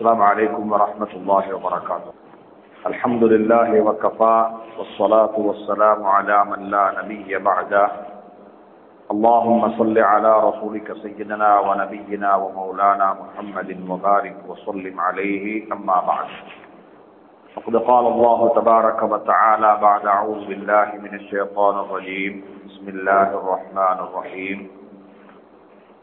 السلام عليكم ورحمة الله وبركاته. الحمد لله وكفى والصلاة والسلام على من لا نبي بعده. اللهم صل على رسولك سيدنا ونبينا ومولانا محمد وبارك وسلم عليه أما بعد. فقد قال الله تبارك وتعالى بعد أعوذ بالله من الشيطان الرجيم. بسم الله الرحمن الرحيم.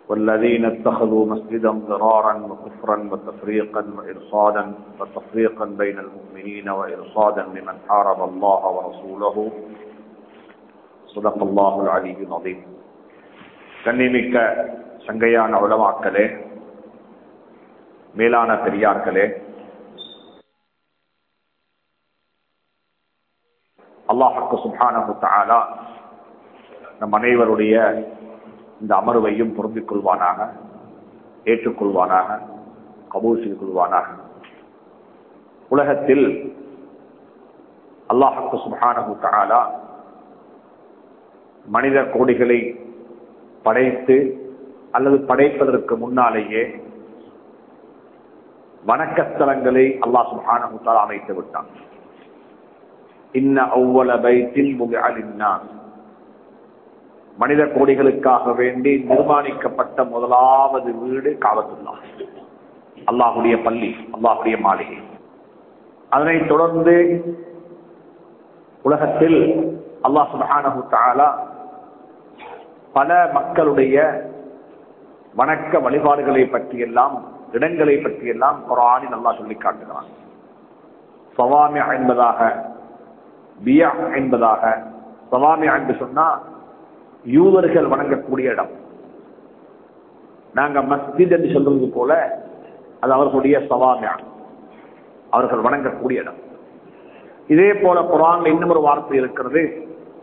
والذين اتخذوا مسجدا ضرارا وكفرا وتفريقا وإرصادا وتفريقا بين المؤمنين وإرصادا لمن حارب الله ورسوله صدق الله العلي العظيم கண்ணிமிக்க சங்கையான உலமாக்களே மேலான பெரியார்களே அல்லாஹுக்கு சுபானு தாலா நம் அனைவருடைய இந்த அமர்வையும் பொருந்திக் கொள்வானாக ஏற்றுக்கொள்வானாக கபூல் செய்து கொள்வானாக. உலகத்தில் அல்லாஹுக்கு சுபானு தாலா மனித கோடிகளை படைத்து அல்லது படைப்பதற்கு முன்னாலேயே வணக்கஸ்தலங்களை அல்லாஹ் சுபானு தாலா அமைத்து விட்டான் இன்ன அவ்வள பைத்தில் முகாலின்னான் மனித கோடிகளுக்காக வேண்டி நிர்மாணிக்கப்பட்ட முதலாவது வீடு காவத்துல்லா அல்லாஹுடைய பள்ளி அல்லாஹுடைய மாளிகை. அதனைத் தொடர்ந்து உலகத்தில் அல்லாஹ் சுபஹானஹு பல மக்களுடைய வணக்க வழிபாடுகளை பற்றியெல்லாம் இடங்களை பற்றியெல்லாம் குரானில் நல்லா சொல்லி காட்டுகிறான். சவாமியா என்பதாக பியா என்பதாக சவாமியா என்று சொன்னா யூதர்கள் வணங்கக்கூடிய இடம். நாங்க மஸ்ஜித் என்று சொல்றது போல அது அவர்களுடைய சவாமியா அவர்கள் வணங்கக்கூடிய இடம். இதே போல குரான் இன்னும் ஒரு வார்த்தை இருக்கிறது.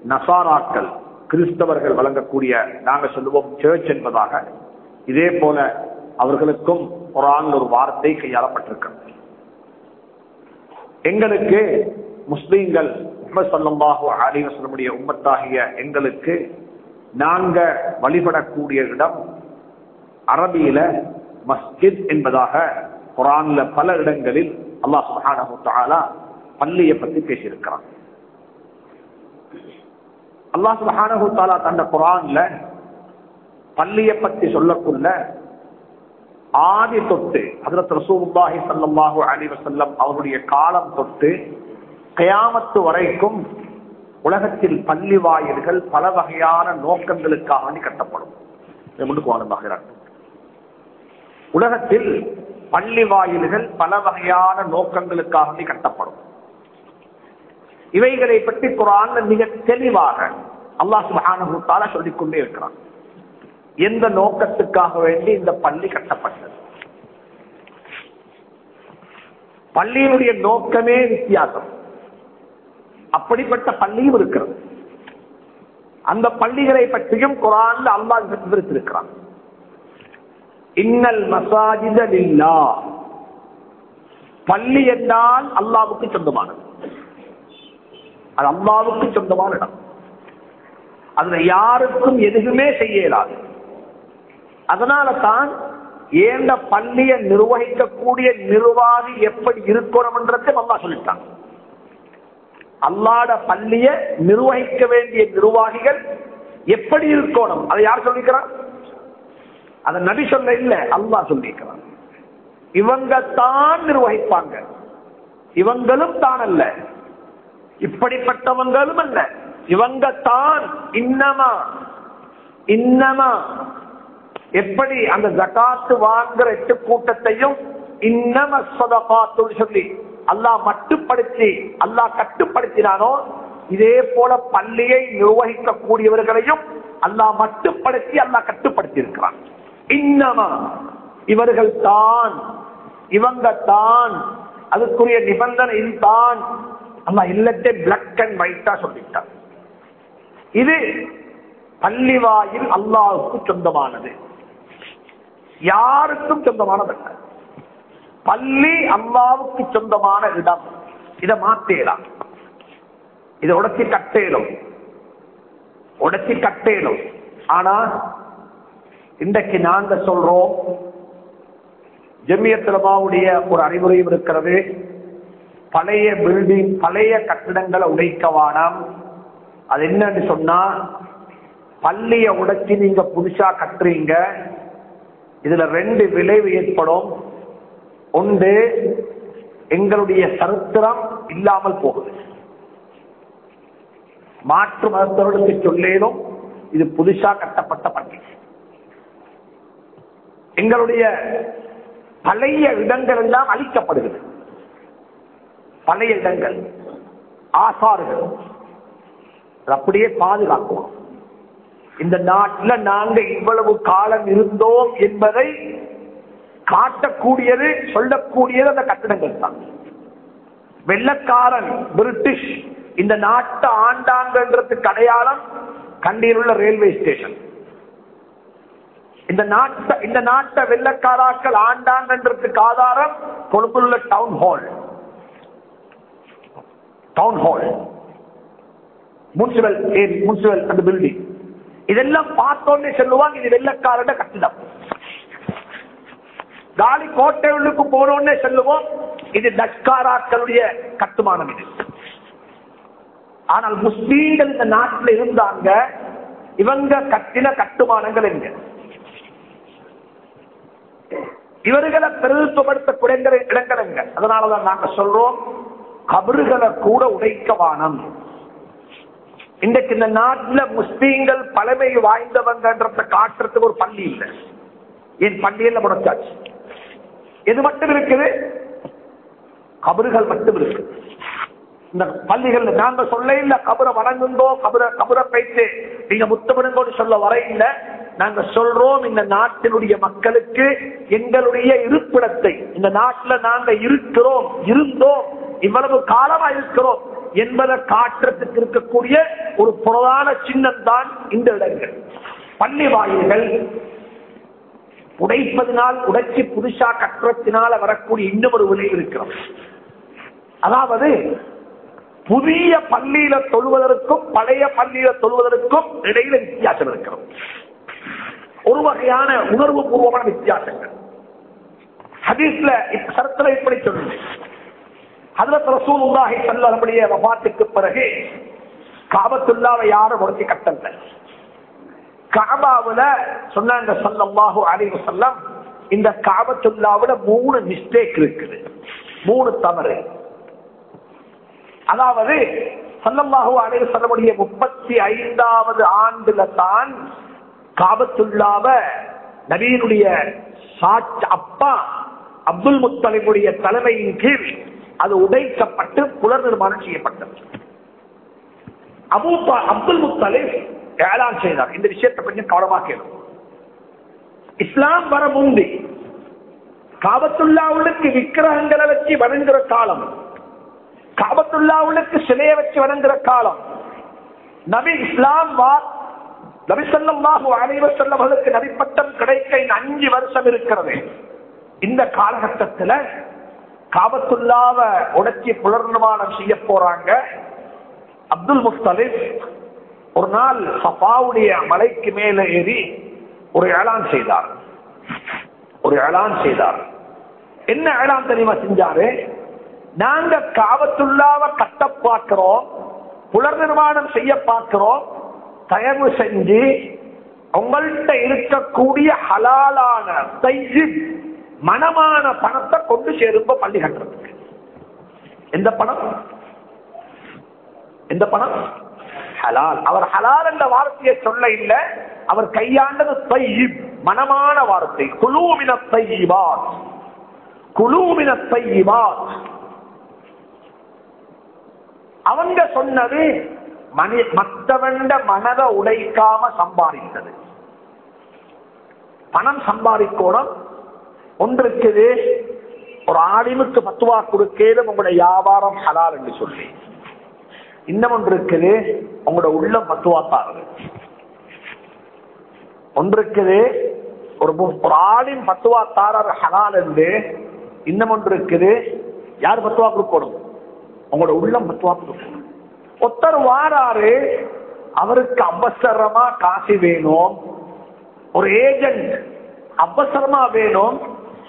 நசாராக்கள் கிறிஸ்தவர்கள் வழங்கக்கூடிய நாங்க சொல்லுவோம் சேர்ச் என்பதாக. இதே போல அவர்களுக்கும் குரான் ஒரு வார்த்தை கையாளப்பட்டிருக்கிறது. எங்களுக்கு முஸ்லீம்கள் முகமது சல்லாஹூ அலிவசனுடைய உம்மத்தாகிய எங்களுக்கு நாங்க வழிபடக்கூடிய இடம் அரபியில மஸ்ஜித் என்பதாக குரான்ல பல இடங்களில் அல்லாஹ் சுஹானஹு பள்ளியை பத்தி பேசியிருக்கிறான். அல்லாஹ் சுஹானஹு தாலா தந்த குரான்ல பள்ளியை பத்தி சொல்லக்குள்ள ஆதி தொட்டு ஹஜரத் ரசூலுல்லாஹி ஸல்லல்லாஹு அலி வசல்லம் அவருடைய காலம் தொட்டு கயாமத்து வரைக்கும் உலகத்தில் பள்ளி வாயில்கள் பல வகையான நோக்கங்களுக்காக கட்டப்படும். உலகத்தில் பள்ளி வாயில்கள் பல வகையான நோக்கங்களுக்காக கட்டப்படும். இவைகளை பற்றி குரான் மிக தெளிவாக அல்லாஹ் சுபானுத்தால சொல்லிக்கொண்டே இருக்கிறான். எந்த நோக்கத்துக்காக வேண்டி இந்த பள்ளி கட்டப்பட்டது? பள்ளியினுடைய நோக்கமே வித்தியாசம். அப்படிப்பட்ட பள்ளியும் இருக்கிறது. அந்த பள்ளிகளை பற்றியும் குரான்ல அல்லாஹ் விவரித்திருக்கிறான். இன்னல் மசாஜிதா பள்ளி என்றால் அல்லாவுக்கு சொந்தமானது அது அல்லாவுக்கு சொந்தமான இடம். அதுல யாருக்கும் எதுவுமே செய்ய இயலாது. அதனால தான் ஏண்ட பள்ளியை நிர்வகிக்கக்கூடிய நிர்வாகி எப்படி இருக்கணும்ன்றதை அல்லா சொல்லிட்டான். அல்லாட பள்ளிய நிர்வகிக்க வேண்டிய நிர்வாகிகள் எப்படி இருக்கணும்? அதை யார் சொல்லிக்கிறான் அதை நபி சொல்ல இல்ல அல்லா சொல்லிக்கிறான். இவங்க தான் நிர்வகிப்பாங்க. இவங்களும் தான் அல்ல. இப்படிப்பட்டவங்களும் அல்ல. இவங்க தான் இன்னமா இன்னமா. எப்படி அந்த ஜகாத்து வாங்குற எட்டு கூட்டத்தையும் இன்னம சதகாத்து சொல்லி அல்லாஹ் மட்டுப்படுத்தி அல்லாஹ் கட்டுப்படுத்தினானோ இதே போல பள்ளியை நிர்வகிக்கக்கூடியவர்களையும் அல்லாஹ் மட்டுப்படுத்தி அல்லாஹ் கட்டுப்படுத்தி இருக்கிறான் இன்னமா இவர்கள் தான் இவங்க தான் அதுக்குரிய நிபந்தனை தான். அல்லாஹ் இல்லத்தை பிளாக் அண்ட் ஒயிட்டா சொல்லிட்டார் இது பள்ளிவாயில் அல்லாவுக்கு சொந்தமானது. யாருக்கும் சொந்தமானதல்ல. பள்ளி அல்லாவுக்கு சொந்தமான இடம். இதை மாத்தேலாம். இதை உடச்சி கட்டேனும் உடச்சி கட்டேனும் ஆனா இன்றைக்கு நாங்க சொல்றோம் ஜெமியத்திலமாவுடைய ஒரு அறிவுரையும் இருக்கிறது. பழைய பில்டிங் பழைய கட்டிடங்களை உடைக்க அது என்னன்னு சொன்னா பள்ளிய உடச்சி நீங்க புதுசா கட்டுறீங்க. இதுல ரெண்டு விளைவு ஏற்படும். உண்டு. எங்களுடைய சரித்திரம் இல்லாமல் போகுது. மாற்று மதத்தவர்களுக்கு சொல்லேனும் இது புதுசா கட்டப்பட்ட பள்ளி. எங்களுடைய பழைய இடங்கள் எல்லாம் அழிக்கப்படுகிறது. பழைய இடங்கள் ஆசார்கள் அப்படியே பாதுகாக்குவோம் இந்த நாட்டில் நாங்க இவ்வளவு காலம் இருந்தோம் என்பதை காட்டக்கூடியது சொல்லக்கூடியது அந்த கட்டிடங்கள் தான். வெள்ளக்காரன் பிரிட்டிஷ் இந்த நாட்டை ஆண்டாங்கன்றதுக்கு அடையாளம் கண்டியில் உள்ள ரயில்வே ஸ்டேஷன் இந்த நாட்டை இந்த நாட்டை வெள்ளக்காராக்கள் ஆண்டாங்கன்றதுக்கு ஆதாரம் கொழுப்புள்ள உள்ள town hall town hall municipal municipal அந்த பில்டிங் இதெல்லாம் பார்த்தோன்னே சொல்லுவாங்க இது வெள்ளக்காரட கட்டிடம். காலி கோட்டை உள்ளுக்கு போனோன்னே சொல்லுவோம். இது டஸ்காராக்களுடைய கட்டுமானம் இது. ஆனால் முஸ்லீம்கள் இந்த நாட்டில் இருந்தாங்க. இவங்க கட்டின கட்டுமானங்கள் எங்க? இவர்களை பிரதித்துவப்படுத்தக்கூடிய இடங்கள் எங்க? அதனாலதான் நாங்க சொல்றோம் கபறுகளை கூட உடைக்க வானம். இன்றைக்கு இந்த நாட்டுல முஸ்லீம்கள் பழமை வாய்ந்தவங்கன்றத காட்டுறதுக்கு ஒரு பள்ளி இல்லை. என் பள்ளியில முடச்சாச்சு? எது மட்டும் இருக்குது? கபறுகள் மட்டும் இருக்கு. இந்த பள்ளிகள் நாங்க சொல்ல இல்ல கபரை வணங்குங்கோ கபரை கபரை பைத்து நீங்க முத்தமிடுங்கோன்னு சொல்ல வர இல்ல. நாங்க சொல்றோம் இந்த நாட்டினுடைய மக்களுக்கு எங்களுடைய இருப்பிடத்தை. இந்த நாட்டுல நாங்க இருக்கிறோம் இருந்தோம் இவ்வளவு காலமா இருக்கிறோம் என்பதை காட்டுறதுக்கு இருக்கக்கூடிய ஒரு பிரதான சின்னம் தான் இந்த இடங்கள். பள்ளி வாயில்கள் உடைப்பதினால் உடைச்சி புதுசா கற்றத்தினால வரக்கூடிய இன்னும் ஒரு விளைவு இருக்கிறோம் அதாவது புதிய பள்ளியில தொழுவதற்கும் பழைய பள்ளியில தொழுவதற்கும் இடையில வித்தியாசம் இருக்கிறோம் ஒரு வகையான உணர்வு பூர்வமான வித்தியாசங்கள். ஹதீஸ்ல சரத்துல இப்படி சொல்லுது. ஹதரத் ரசூலுல்லாஹி ஸல்லல்லாஹு வஃபாத்துக்கு பிறகு காபத்துள்ளாவை யாரும் உடச்சி கட்டல காபாவுல சொன்னாங்க சல்லம்மாஹு அலைஹி செல்லம் இந்த காபத்துல்லாவுல மூணு மிஸ்டேக் இருக்குது. மூணு தவறு. அதாவது சல்லம்மாஹு அலைஹி வஸல்லமுடைய முப்பத்தி ஐந்தாவது ஆண்டுல தான் காபத்துல்லாவ நவீனுடைய அப்பா அப்துல் முத்தலிமுடைய தலைமையின் கீழ் அது உடைக்கப்பட்டு புலர் நிர்மாணம் செய்யப்பட்டது. அபூ அப்துல் முத்தலிப் ஏலான் செய்தார். இந்த விஷயத்தை கொஞ்சம் கவனமா கேளும் இஸ்லாம் வர முந்தி காபத்துல்லாவுக்கு விக்கிரகங்களை வச்சு வணங்குற காலம் காபத்துல்லாவுக்கு சிலையை வச்சு வணங்குற காலம் நபி இஸ்லாம் வா நபி சொல்லாஹு அனைவர் செல்லவர்களுக்கு நபிப்பட்டம் கிடைக்க அஞ்சு வருஷம் இருக்கிறது. இந்த காலகட்டத்தில் காபத்துல்லாவ உடைச்சி புலர்நிர்மாணம் செய்ய போறாங்க அப்துல் முஸ்தலிப் ஒரு நாள் சஃபாவுடைய மலைக்கு மேல ஏறி ஒரு ஏலான் செய்தார். ஒரு ஏலான் செய்தார். என்ன ஏலான் தெரியுமா செஞ்சாரு? நாங்க காவத்துள்ளாவ கட்ட பார்க்கிறோம் புலர் நிர்மாணம் செய்ய பார்க்கிறோம் தயவு செஞ்சு உங்கள்கிட்ட இருக்கக்கூடிய ஹலாலான மனமான பணத்தை கொண்டு சேரும்ப பள்ளி கட்டுறதுக்கு. எந்த பணம்? எந்த பணம்? ஹலால். அவர் ஹலால் என்ற வார்த்தையை சொல்ல இல்லை. அவர் கையாண்டது தையிப். மனமான வார்த்தை. குழுமின தையிபாத். குழுமின தையிபாத். அவங்க சொன்னது மனி மற்றவண்ட மனதை உடைக்காம சம்பாதித்தது. பணம் சம்பாதிக்கணும். ஒன்று இருக்குது ஒரு ஆலிமுக்கு பத்துவா கொடுக்கேதும் உங்களுடைய வியாபாரம் ஹலால் என்று சொல்லி. இன்னும் ஒன்று இருக்குது உங்களோட உள்ளம் பத்துவா ஒன்று இருக்குது ஒரு ஒரு ஆளின் பத்துவா தாரர் ஹலால் என்று இன்னும் ஒன்று இருக்குது யார் பத்துவா கொடுக்கணும்? உங்களோட உள்ளம் பத்துவா கொடுக்கணும். ஒத்தர் வாராரு அவருக்கு அவசரமா காசு வேணும் ஒரு ஏஜென்ட் அவசரமா வேணும்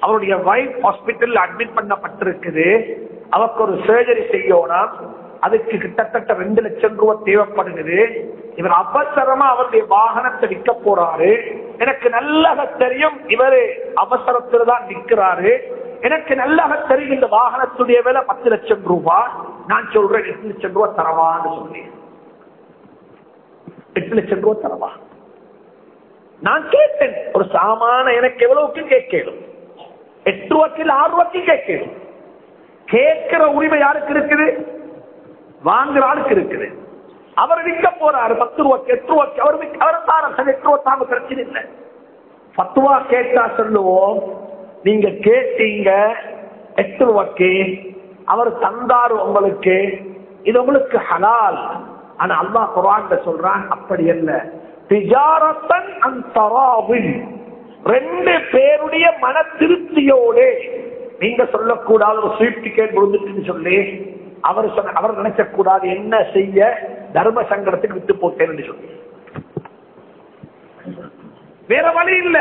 அவருடைய வைஃப் ஹாஸ்பிட்டல் அட்மிட் பண்ணப்பட்டிருக்குது அவருக்கு ஒரு சர்ஜரி செய்யணும் அதுக்கு கிட்டத்தட்ட ரெண்டு லட்சம் ரூபாய் தேவைப்படுகிறது. இவர் அவசரமா அவருடைய வாகனத்தை விற்க போறாரு. எனக்கு நல்லாக தெரியும் இவரு அவசரத்துல தான் நிக்கிறாரு எனக்கு நல்லாக தெரியும் இந்த வாகனத்துடைய விலை பத்து லட்சம் ரூபாய். நான் சொல்றேன் எட்டு லட்சம் ரூபாய் தரவான்னு சொன்னேன் எட்டு லட்சம் ரூபாய் தரவா? நான் கேட்டேன் ஒரு சாமான எனக்கு எவ்வளவுக்கு கேட்கணும் எட்டு ரூபாய்க்கு ஆறு ரூபாய்க்கு கேட்கணும் கேட்கிற உரிமை யாருக்கு இருக்குது? வாங்குற ஆளுக்கு இருக்குது. அவர் விற்க போறாரு பத்து ரூபாய்க்கு எட்டு ரூபாய்க்கு அவர் விற்க- அவர் தார எட்டு ரூபா தாங்க பிரச்சனை இல்லை. பத்து ரூபா கேட்டா சொல்லுவோம் நீங்க கேட்டீங்க எட்டு ரூபாய்க்கு அவர் தந்தாரு உங்களுக்கு இது உங்களுக்கு ஹலால். ஆனா அல்லா குரான் சொல்றான் அப்படி அல்ல. திஜாரத்தன் அந்தராவின் ரெண்டு பேருடைய மன திருப்தியோடு நீங்க சொல்லக்கூடாது ஒரு ஸ்வீட் டிக்கெட் விழுந்துட்டுன்னு சொல்லி அவர் சொன்ன அவர் நினைக்கக்கூடாது என்ன செய்ய தர்ம சங்கடத்துக்கு விட்டு போட்டேன்னு சொல்லி. வேற வழி இல்ல.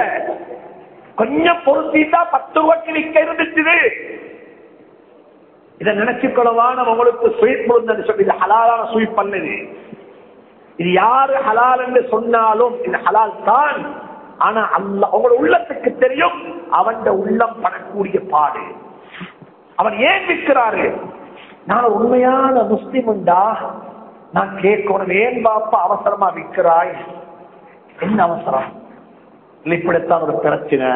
கொஞ்சம் பொருத்திட்டா பத்து ரூபாய்க்கு நிக்க இருந்துச்சு இதை நினைச்சுக்கொள்ளவான உங்களுக்கு ஸ்வீட் முழுந்தன்னு சொல்லி இது ஹலாலான சுயிப் பண்ணது. இது யாரு ஹலால் என்று சொன்னாலும் இது ஹலால் தான். ஆனா அல்ல அவங்களோட உள்ளத்துக்கு தெரியும் அவன் உள்ளம் படக்கூடிய பாடு. அவன் ஏன் விற்கிறாரு? நான் உண்மையான முஸ்லீம் உண்டா நான் கேட்கணும் ஏன் பாப்பா அவசரமா விற்கிறாய்? என்ன அவசரம்? இப்படித்தான் ஒரு பிரச்சனை.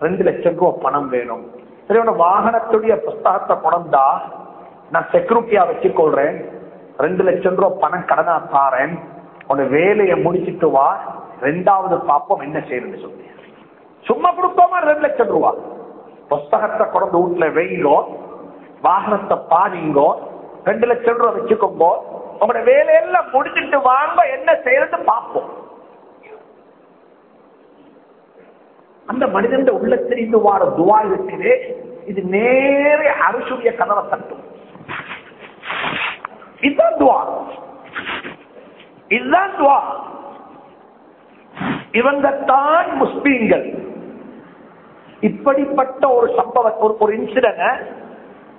ரெண்டு லட்சம் ரூபாய் பணம் வேணும். சரி உன வாகனத்துடைய புஸ்தகத்தை கொண்டா நான் செக்யூரிட்டியா வச்சுக்கொள்றேன். ரெண்டு லட்சம் ரூபாய் பணம் கடனா தாரேன் உன வேலையை முடிச்சிட்டு வா. ரெண்டாவது பாப்போம் என்ன செய்யணும்னு சொல்லி. சும்மா கொடுப்போமா ரெண்டு லட்சம் ரூபாய்? புஸ்தகத்தை கொண்டு வீட்டுல வெயிலோ வாகனத்தை பாதிங்கோ ரெண்டு லட்சம் ரூபாய் வச்சுக்கோங்கோ உங்களோட வேலையெல்லாம் முடிச்சுட்டு வாங்க என்ன செய்யறது பார்ப்போம். அந்த மனிதன் உள்ளத்திலிருந்து வார துவா இருக்குது. இது நேரே அரசுடைய கதவை தட்டும். இதுதான் துவா. இதுதான் துவா. இவங்க தான் முஸ்லீம்கள். இப்படிப்பட்ட ஒரு சம்பவம் ஒரு ஒரு இன்சிடென்ட்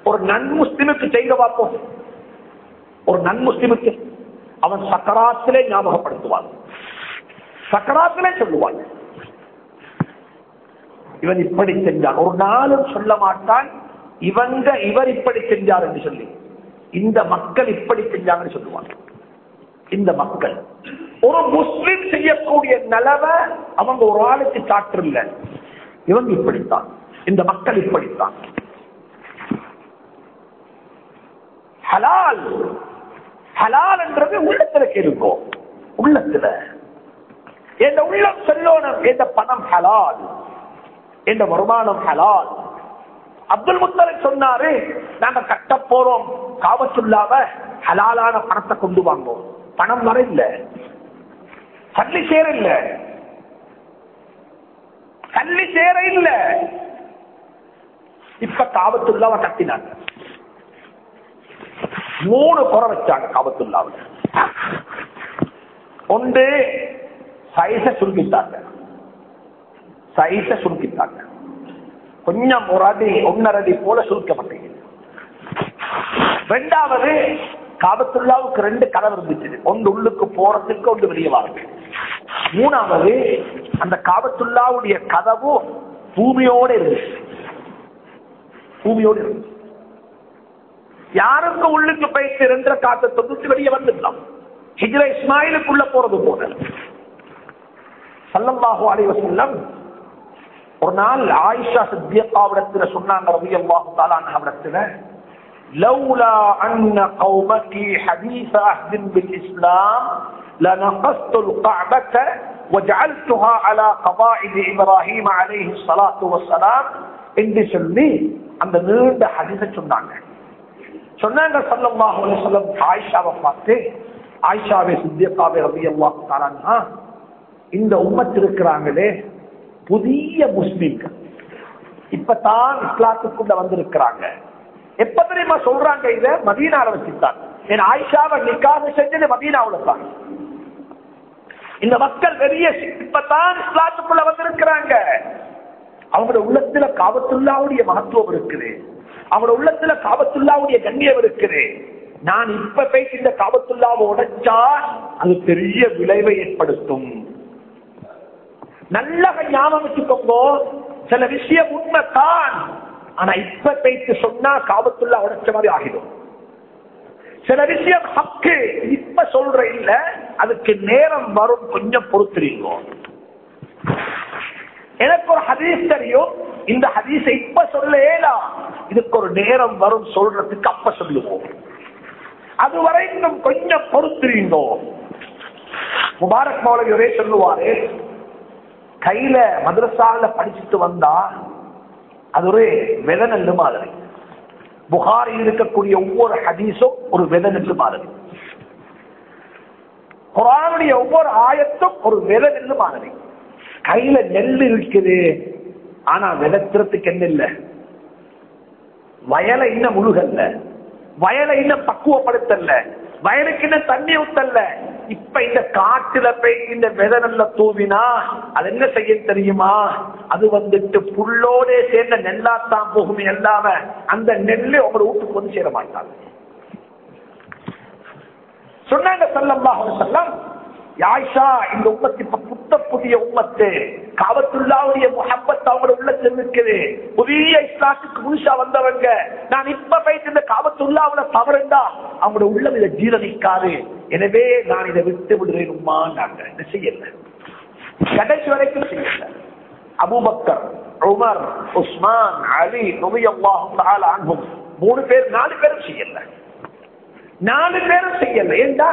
ஒரு நன் முஸ்லிமுக்கு செய்த பார்ப்போம். ஒரு நன் முஸ்லிமுக்கு அவன் சக்கராத்திலே ஞாபகப்படுத்துவான். சக்கராத்திலே சொல்லுவான். இவன் இப்படி செஞ்சான். ஒரு நாளும் சொல்ல மாட்டான். இவங்க இவர் இப்படி செஞ்சார் என்று சொல்லி. இந்த மக்கள் இப்படி செஞ்சாங்கன்னு சொல்லுவாங்க. இந்த மக்கள். ஒரு முஸ்லிம் செய்யக்கூடிய நிலவை அவங்க ஒரு ஆளுக்கு சாற்றில்ல இவங்க இப்படித்தான். இந்த மக்கள் இப்படித்தான். ஹலால். ஹலால் என்றது உள்ளத்துல இருக்கும் உள்ளத்துல. எந்த உள்ளம் செல்லோனம் எந்த பணம் ஹலால்? எந்த வருமானம் ஹலால்? அப்துல் முத்தலை சொன்னாரு நாங்க கட்ட போறோம். காவத்துள்ளாவ ஹலாலான பணத்தை கொண்டு வாங்குவோம். பணம் வர இல்ல. சல்லி சேர இல்ல. சல்லி சேர இல்ல. இப்ப காவத்துள்ளாவ கட்டினாங்க. மூணு குறை வச்சாங்க காபத்துள்ளாவில் ஒன்று சைஸ சுருக்கிட்டாங்க. சைஸ சுருக்கிட்டாங்க. கொஞ்சம் ஒரு அடி ஒன்னரை அடி போல சுருக்கப்பட்டீங்க ரெண்டாவது காபத்துள்ளாவுக்கு ரெண்டு கதவு இருந்துச்சு. ஒன்று உள்ளுக்கு போறதுக்கு ஒன்று வெளியே வரது. மூணாவது அந்த காபத்துள்ளாவுடைய கதவு பூமியோட இருந்துச்சு. பூமியோடு இருந்துச்சு. யாருக்கு உள்ளுக்கு போயிட்டு ரெண்டர காத்த தொகுத்து வெளியே வந்துடலாம் ஹிஜ்ர இஸ்மாயிலுக்குள்ள போறது போல சல்லல்லாஹு அலைஹி வஸல்லம் ஒரு நாள் ஆயிஷா சித்தியக்காவிடத்துல சொன்னாங்க ரவி அல்லாஹு தாலாவிடத்துல لولا أن قومك حديث عهد بالإسلام لنقصت القعبة وجعلتها على قواعد إبراهيم عليه الصلاة والسلام என்று சொல்லி அந்த நீண்ட ஹதீஸ சொன்னாங்க சொன்னாங்க சல்லல்லாஹு அலைஹி ஆயிஷாவை பார்த்து ஆயிஷாவை சித்தியக்காவை ரவி அல்லாஹு தாலான்னா இந்த உம்மத்து இருக்கிறாங்களே புதிய முஸ்லீம்கள். இப்பதான் இஸ்லாத்துக்குள்ள வந்திருக்கிறாங்க. எப்ப தெரியுமா சொல்றாங்க இத? மதீனால வச்சுட்டாங்க. என் ஆயிஷாவை நிக்காக செஞ்சது மதீனாவுல தான். இந்த மக்கள் வெளியே இப்பதான் இஸ்லாத்துக்குள்ள வந்திருக்கிறாங்க. அவங்களோட உள்ளத்துல காவத்துள்ளாவுடைய மகத்துவம் இருக்குது. அவங்களோட உள்ளத்துல காபத்துல்லாவுடைய கண்ணியம் இருக்குது. நான் இப்ப பேசி இந்த காபத்துல்லாவை உடைச்சா அது பெரிய விளைவை ஏற்படுத்தும். நல்ல ஞாபகம் வச்சுக்கோங்க. சில விஷயம் உண்மைத்தான் ஆனா இப்ப பேச்சு சொன்னா காபத்துள்ளா உடைச்ச மாதிரி ஆகிடும். சில விஷயம் ஹக்கு. இப்ப சொல்ற இல்ல. அதுக்கு நேரம் வரும். கொஞ்சம் பொறுத்துறீங்க எனக்கு ஒரு ஹதீஸ் தெரியும். இந்த ஹதீஸை இப்ப சொல்லேலாம் இதுக்கு ஒரு நேரம் வரும் சொல்றதுக்கு அப்ப சொல்லுவோம். அதுவரை இன்னும் கொஞ்சம் பொறுத்திருந்தோம் முபாரக் மௌலவி சொல்லுவாரு கையில மதரசால படிச்சுட்டு வந்தா அது ஒரு வித நெல்லு மாதிரி. புகாரில் இருக்கக்கூடிய ஒவ்வொரு ஹதீஸும் ஒரு வித நெல்லு மாதிரி. குரானுடைய ஒவ்வொரு ஆயத்தும் ஒரு வித நெல்லு மாதிரி. கையில நெல் இருக்குது. ஆனா விதத்துறதுக்கு என்ன இல்லை? வயலை இன்னும் முழுகல்ல. வயலை இன்னும் பக்குவப்படுத்தல வயலுக்கு இன்னும் தண்ணி ஊத்தல்ல. இப்ப இந்த காட்டுல போய் இந்த விதை நல்ல தூவினா அது என்ன செய்ய தெரியுமா? அது வந்துட்டு புல்லோட சேர்ந்த நெல்லாத்தான் போகும் எல்லாம. அந்த நெல்லு உங்களோட வீட்டுக்கு வந்து சேர மாட்டாங்க. சொன்னாங்க சொல்லம்மா செல்லம் யாய்ஷா இந்த உம்மத்து இப்ப புத்த புதிய உம்மத்து. காவத்துள்ளாவுடைய முகப்பத் அவங்களோட உள்ளத்தில் இருக்குது புதிய இஸ்லாத்துக்கு புதுசா வந்தவங்க. நான் இப்ப போயிட்டு இந்த காவத்துள்ளாவுல தவறுண்டா? அவங்களோட உள்ளம் இதை ஜீரணிக்காது எனவே நான் இதை விட்டு விடுறேன் உமா நாங்க இதை செய்யல? கடைசி வரைக்கும் செய்யல? Abu Bakr Umar Usman Ali நுவையல்லாஹும் மூணு பேர் நாலு பேரும் செய்யல. நாலு பேரும் செய்யல. ஏன்டா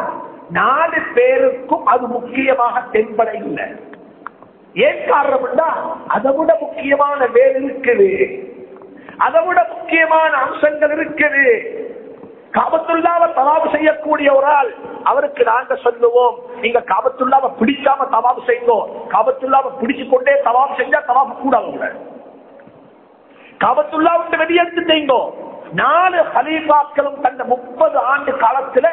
நாலு பேருக்கும் அது முக்கியமாக தென்பட இல்லை. ஏன் காரணம்னா அதை விட முக்கியமான வேல் இருக்குது. அதை விட முக்கியமான அம்சங்கள் இருக்குது. காபத்துள்ளாவ தவாபு செய்யக்கூடிய ஒரு ஆள் அவருக்கு நாங்க சொல்லுவோம் நீங்க காபத்துள்ளாவ பிடிக்காம தவாபு செய்வோம் காபத்துள்ளாவ பிடிச்சு கொண்டே தவாபு செஞ்சா தவாபு கூடாது காபத்துள்ளா விட்டு வெளியெடுத்து செய்யுங்க. நாலு ஹலீஃபாக்களும் தந்த முப்பது ஆண்டு காலத்துல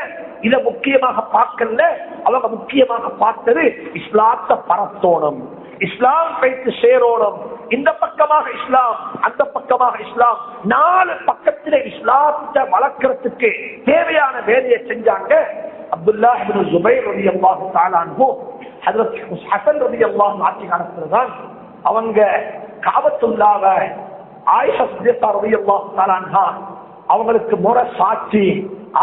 இத முக்கியமாக பார்க்கல. அவங்க முக்கியமாக பார்த்தது இஸ்லாத்த பரத்தோணும். இஸ்லாம் வைத்து சேரோணும். இந்த பக்கமாக இஸ்லாம் அந்த பக்கமாக இஸ்லாம். நாலு பக்கத்துல இஸ்லாத்தை வளர்க்கறதுக்கு தேவையான வேலையை செஞ்சாங்க அப்துல்லா ஜுபைர் ரவி அல்லாஹு ஹசன் ரவி அல்லாஹ் ஆட்சி தான் அவங்க காபத்துள்ளாவ ஆயிஷா சுத்தியத்தா ரவி அல்லாஹு தாலான்ஹா அவங்களுக்கு முறை சாட்சி.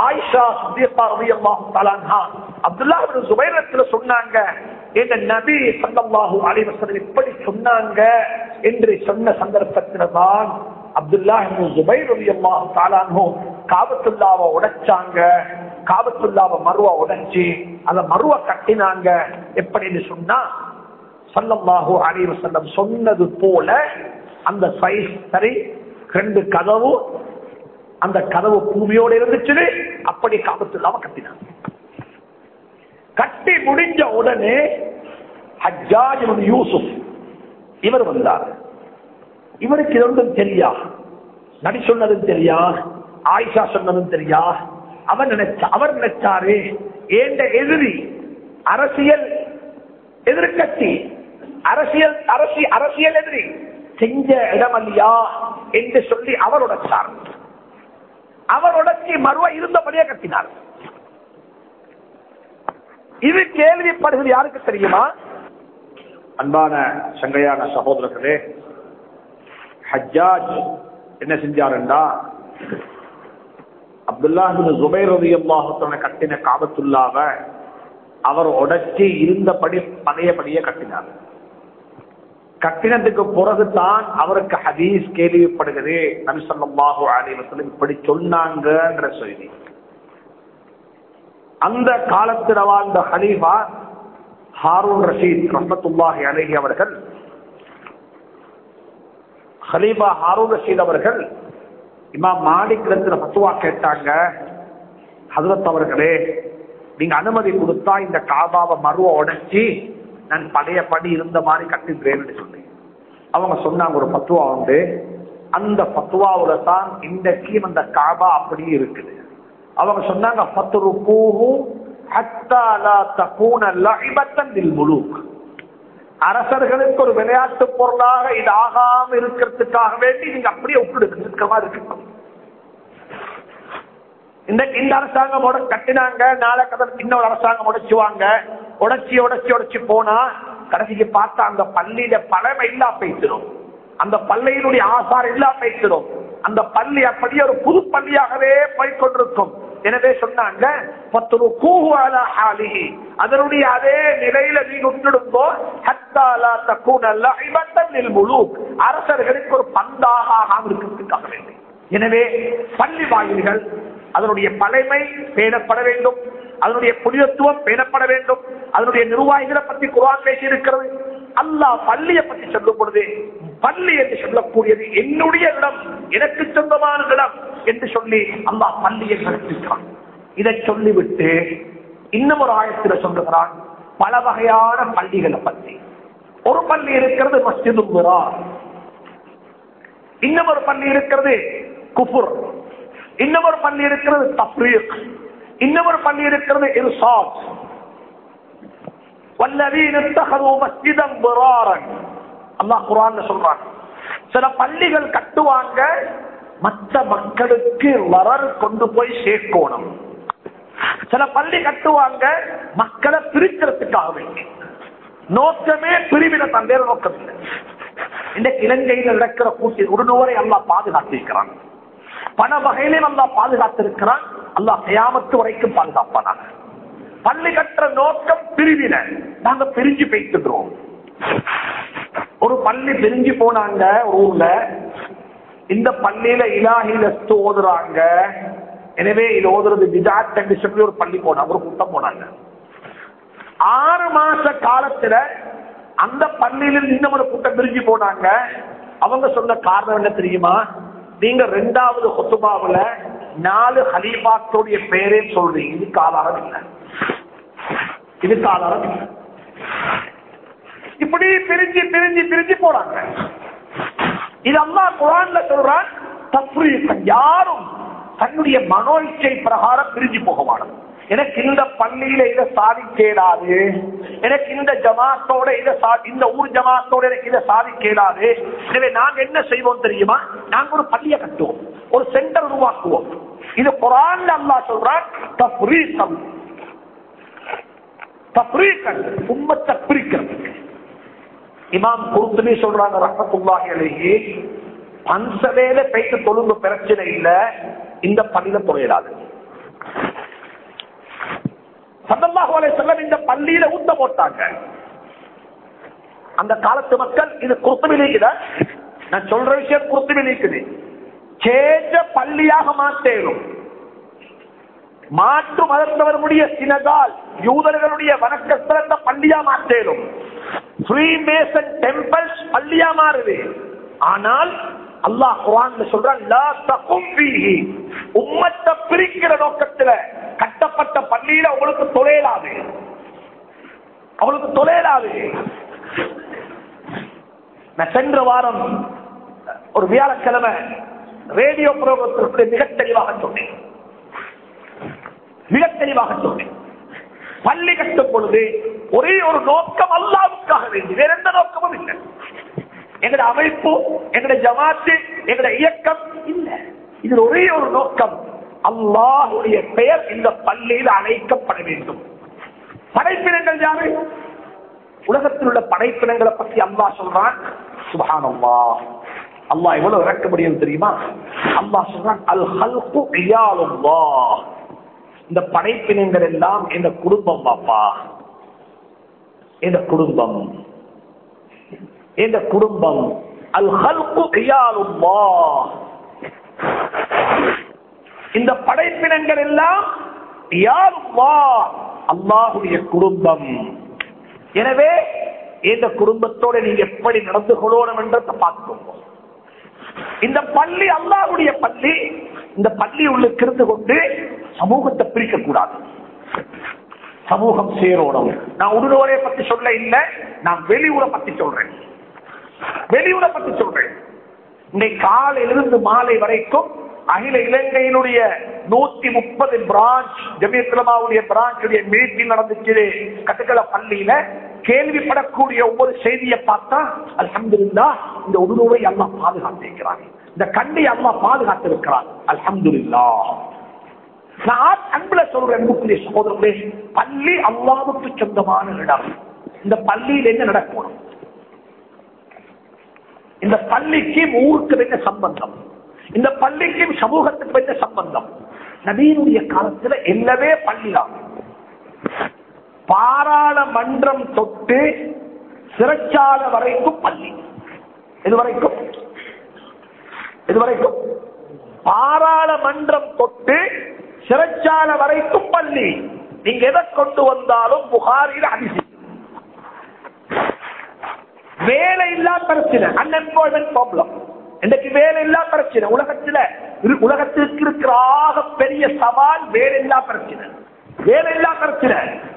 ஆயிஷா சுத்தியத்தா ரவி அல்லாஹு தாலான்ஹா அப்துல்லா ஜுபைரத்துல சொன்னாங்க இந்த நபி சல்லல்லாஹு அலைஹி வஸல்லம் இப்படி சொன்னாங்க? என்று சொன்ன சந்தர்ப்பத்தில் தான் அப்துல்லா ஜுபைர் ரலியல்லாஹு தஆலா அன்ஹு காபத்துல்லாவை உடைச்சாங்க. காபத்துல்லாவை மருவா உடைச்சி அதை மருவா கட்டினாங்க. எப்படின்னு சொன்னா சல்லல்லாஹு அலைஹி வஸல்லம் சொன்னது போல அந்த சைஸ் சரி ரெண்டு கதவு அந்த கதவு பூமியோட இருந்துச்சு அப்படி காபத்துல்லாவை கட்டினாங்க. கட்டி முடிஞ்ச உடனே ஹஜ்ஜாஜ் யூசுப் இவர் வந்தார். இவருக்கு இதொன்றும் தெரியா? நடி சொன்னதும் தெரியா? ஆயிஷா சொன்னதும் தெரியா? அவர் நினைச்சா அவர் நினைச்சாரு ஏண்ட எதிரி அரசியல் எதிர்கட்சி அரசியல் அரசி அரசியல் எதிரி செஞ்ச இடம் அல்லையா என்று சொல்லி அவர் உடைச்சார். அவர் உடைச்சி மறுவா இருந்தபடியே கட்டினார். இது கேள்விப்படுகிறது யாருக்கு தெரியுமா? அன்பான சங்கையான சகோதரர்களே ஹஜ்ஜாஜ் என்ன செஞ்சாருண்டா? அப்துல்லாஹின் ஜுபைர் ரலியல்லாஹு கட்டின காபத்துள்ளாவ அவர் உடச்சி இருந்தபடி பழையபடியே கட்டினார். கட்டினத்துக்கு பிறகுதான் அவருக்கு ஹதீஸ் கேள்விப்படுகிறது. நபி ஸல்லல்லாஹு இப்படி சொன்னாங்கன்ற செய்தி. அந்த காலத்தில் வாழ்ந்த ஹலீஃபா ஹாரூன் ரஷீத் ரஹமத்துல்லாஹி அலஹி அவர்கள் ஹலீஃபா ஹாரூன் ரஷீத் அவர்கள் இமாம் மாலிக் பத்துவா கேட்டாங்க ஹசரத் அவர்களே நீங்க அனுமதி கொடுத்தா இந்த காபாவை மருவ உடைச்சி நான் பழைய படி இருந்த மாதிரி கட்டுகிறேன்னு சொன்னேன். அவங்க சொன்னாங்க ஒரு பத்துவா உண்டு. அந்த பத்துவாவுல தான் இன்றைக்கும் அந்த காபா அப்படியே இருக்குது. அவங்க சொன்னாங்க பத்து பூவும் அரசர்களுக்கு ஒரு விளையாட்டு பொருளாக இது ஆகாம இருக்கிறதுக்காக வேண்டி நீங்க அப்படியே விட்டுடுங்க மாதிரி இருக்கணும் இந்த இந்த அரசாங்கமோட கட்டினாங்க நாளை கதர் இன்னொரு அரசாங்கம் உடைச்சுவாங்க உடைச்சி உடைச்சி உடச்சி போனா கடைசிக்கு பார்த்தா அந்த பள்ளியில பழமை இல்லா பேசிடும். அந்த பள்ளியினுடைய ஆசார் இல்லா பேசிடும். அந்த பள்ளி அப்படியே ஒரு புது பள்ளியாகவே போய்கொண்டிருக்கும் எனவே சொன்னாங்க அதனுடைய அதே நிலையில நீ விட்டுடுங்கோ ஹத்தா லா அரசர்களுக்கு ஒரு பந்தாக ஆகாமல் இருக்கிறதுக்காக வேண்டி. எனவே பள்ளி வாயில்கள் அதனுடைய பழைமை பேணப்பட வேண்டும். அதனுடைய புனிதத்துவம் பேணப்பட வேண்டும். அதனுடைய நிர்வாகிகளை பற்றி குரான் பேசி இருக்கிறது அல்லாஹ் பள்ளியை பற்றி சொல்லும் பொழுது பள்ளி என்று சொல்லக்கூடியது என்னுடைய இடம் எனக்கு சொந்தமான இடம் என்று சொல்லி அல்லாஹ் பள்ளியை கருத்திருக்கிறான் இதை சொல்லிவிட்டு இன்னும் ஒரு ஆயத்தில் சொல்லுகிறான் பல வகையான பள்ளிகளை பற்றி. ஒரு பள்ளி இருக்கிறது மஸ்ஜிது இன்னும் ஒரு பள்ளி இருக்கிறது குஃபுர். இன்னும் ஒரு பள்ளி இருக்கிறது தப்ரீக். இன்னும் ஒரு பள்ளி இருக்கிறது இர்சாத் வல்லதீன இத்தகது மஸ்ஜிதம் பிராரன் அல்லாஹ் குர்ஆன்ல சொல்றாங்க சில பள்ளிகள் கட்டுவாங்க மற்ற மக்களுக்கு வரர் கொண்டு போய் சேர்க்கணும். சில பள்ளி கட்டுவாங்க மக்களை பிரிக்கிறதுக்காக வேண்டி நோக்கமே பிரிவின தந்தைய நோக்கம் இல்லை. இந்த இலங்கையில் நடக்கிற கூட்டி உடனோரை அல்லாஹ் பாதுகாத்திருக்கிறாங்க பல வகையிலே நல்லா பாதுகாத்திருக்கிறான். அல்லா கயாமத்து வரைக்கும் பாதுகாப்பானாங்க பள்ளி கட்டுற நோக்கம் பிரிவின நாங்க பிரிஞ்சு பேசுகிறோம் ஒரு பள்ளி பிரிஞ்சு போனாங்க ஒரு ஊர்ல. இந்த பள்ளியில இலாஹில ஓதுறாங்க. எனவே இது ஓதுறது விஜாத் என்று சொல்லி ஒரு பள்ளி போனாங்க ஒரு கூட்டம் போனாங்க. ஆறு மாச காலத்துல அந்த பள்ளியில இன்னும் ஒரு கூட்டம் பிரிஞ்சு போனாங்க. அவங்க சொன்ன காரணம் என்ன தெரியுமா? நீங்க ரெண்டாவது கொத்துபாவுல நாலு ஹலீஃபாக்களுடைய பெயரே சொல்றீங்க. இதுக்கு ஆதாரம் இல்லை. இதுக்கு ஆதாரம் இல்லை. இப்படி பிரிஞ்சு பிரிஞ்சு பிரிஞ்சு போறாங்க. இது அம்மா குரான்ல சொல்றான் தப்ரீகம் யாரும் தன்னுடைய மனோ இச்சை பிரகாரம் பிரிஞ்சு போக மாட்டோம் எனக்கு இந்த பள்ளியில இதை சாதிக்கேடாது எனக்கு இந்த ஜமாத்தோட இதை சா- இந்த ஊர் ஜமாத்தோட எனக்கு இதை சாதிக்கேடாது எனவே நாங்க என்ன செய்வோம் தெரியுமா? நாங்க ஒரு பள்ளியை கட்டுவோம். ஒரு சென்டர் உருவாக்குவோம். இது குரான்ல அல்லாஹ் சொல்றான் தப்ரீகம் தப்ரீகன் உம்மத்தை பிரிக்கிறதுக்கு. இமாம் குருத்துமே சொல்றாங்க ரஹமத்துல்லாஹி அலைஹி பன்சவேல பேச்சு தொழும்பு பிரச்சனை இல்ல இந்த பள்ளியில தொழிலாது சல்லல்லாஹு அலைஹி இந்த பள்ளியில ஊத்த போட்டாங்க. அந்த காலத்து மக்கள் இது குறுத்து நீக்குத நான் சொல்ற விஷயம் குறுத்து நீக்குது சேஜ பள்ளியாக மாற்றேனும். மாற்று மதத்தவர்களுடைய சினகால் யூதர்களுடைய வணக்கத்தில் அந்த பள்ளியா மாற்றேனும். ஃப்ரீமேசன் டெம்பிள்ஸ் பள்ளியா மாறுது. ஆனால் அல்லாஹ் குரான் சொல்றான் உம்மத்தை பிரிக்கிற நோக்கத்துல கட்டப்பட்ட பள்ளியில அவங்களுக்கு தொலைலாது அவளுக்கு தொலைலாது நான் சென்ற வாரம் ஒரு வியாழக்கிழமை ரேடியோ புரோகிரத்திற்கு மிக தெளிவாக சொன்னேன். மிக தெளிவாக சொன்னேன். பள்ளி கட்டும் பொழுது ஒரே ஒரு நோக்கம் அல்லாவுக்காக வேண்டி வேற எந்த நோக்கமும் இல்லை. எங்கட அமைப்பு எங்கட ஜமாத்து எங்கட இயக்கம் இல்ல. இது ஒரே ஒரு நோக்கம் அல்லாஹுடைய பெயர் இந்த பள்ளியில் அழைக்கப்பட வேண்டும். படைப்பினங்கள் யாரு? உலகத்தில் உள்ள படைப்பினங்களை பற்றி அல்லா சொல்றான். சுபஹானல்லா அல்லா எவ்வளவு இறக்க முடியும் தெரியுமா? அல்லா சொல்றான் அல் ஹல்கு இயாலுல்லாஹ். இந்த படைப்பினங்கள் எல்லாம் இந்த குடும்பம் பாப்பா. இந்த குடும்பம்? இந்த குடும்பம்? அல் ஹல்கு இயாலுல்லாஹ். இந்த படைப்பினங்கள் எல்லாம் அல்லாஹுடைய குடும்பம். எனவே இந்த குடும்பத்தோட நீங்க எப்படி நடந்து கொள்ளணும் என்றதை பார்த்துக்கோங்க. இந்த பள்ளி அல்லாஹுடைய பள்ளி இந்த பள்ளி உள்ள இருந்து கொண்டு சமூகத்தை பிரிக்க கூடாது. சமூகம் சேரோடும் நான் உடுநோரை பத்தி சொல்ல இல்லை நான் வெளியூரை பத்தி சொல்றேன். வெளியூரை பத்தி சொல்றேன். இன்னைக்கு காலையிலிருந்து மாலை வரைக்கும் அகில இலங்கையினுடைய நூத்தி முப்பது பிரான்ச் ஜமியத்துலமாவுடைய பிரான்ச்சுடைய மீட்டிங் நடந்துச்சு கட்டுக்கல பள்ளியில கேள்விப்படக்கூடிய ஒவ்வொரு செய்தியை பார்த்தா அல்ஹம்துலில்லா இந்த உணவை அம்மா பாதுகாத்திருக்கிறாங்க இந்த கண்டி அம்மா பாதுகாத்திருக்கிறார் அல்ஹம்துலில்லா நான் அன்புல சொல்றேன் சகோதரர்களே பள்ளி அல்லாவுக்கு சொந்தமான இடம். இந்த பள்ளியில் என்ன நடக்கணும்? இந்த பள்ளிக்கு ஊருக்கு என்ன சம்பந்தம்? இந்த பள்ளிக்கும் சமூகத்துக்கு என்ன சம்பந்தம். நவீனுடைய காலத்துல எல்லாமே பள்ளிதான் பாராளுமன்றம் தொட்டு சிறைச்சாலை வரைக்கும் பள்ளி. இதுவரைக்கும் இதுவரைக்கும் பாராளுமன்றம் தொட்டு சிறைச்சாலை வரைக்கும் பள்ளி. நீங்க எதை கொண்டு வந்தாலும் புகாரில் அதிசி. வேலை இல்லா பிரச்சனை. அன்எம்ப்ளாய்மெண்ட் ப்ராப்ளம் இன்றைக்கு வேலையில்லா இல்லா பிரச்சனை. உலகத்துல உலகத்திற்கு இருக்கிற ஆக பெரிய சவால் வேலையில்லா பிரச்சனை. வேலை இல்லா பிரச்சனை.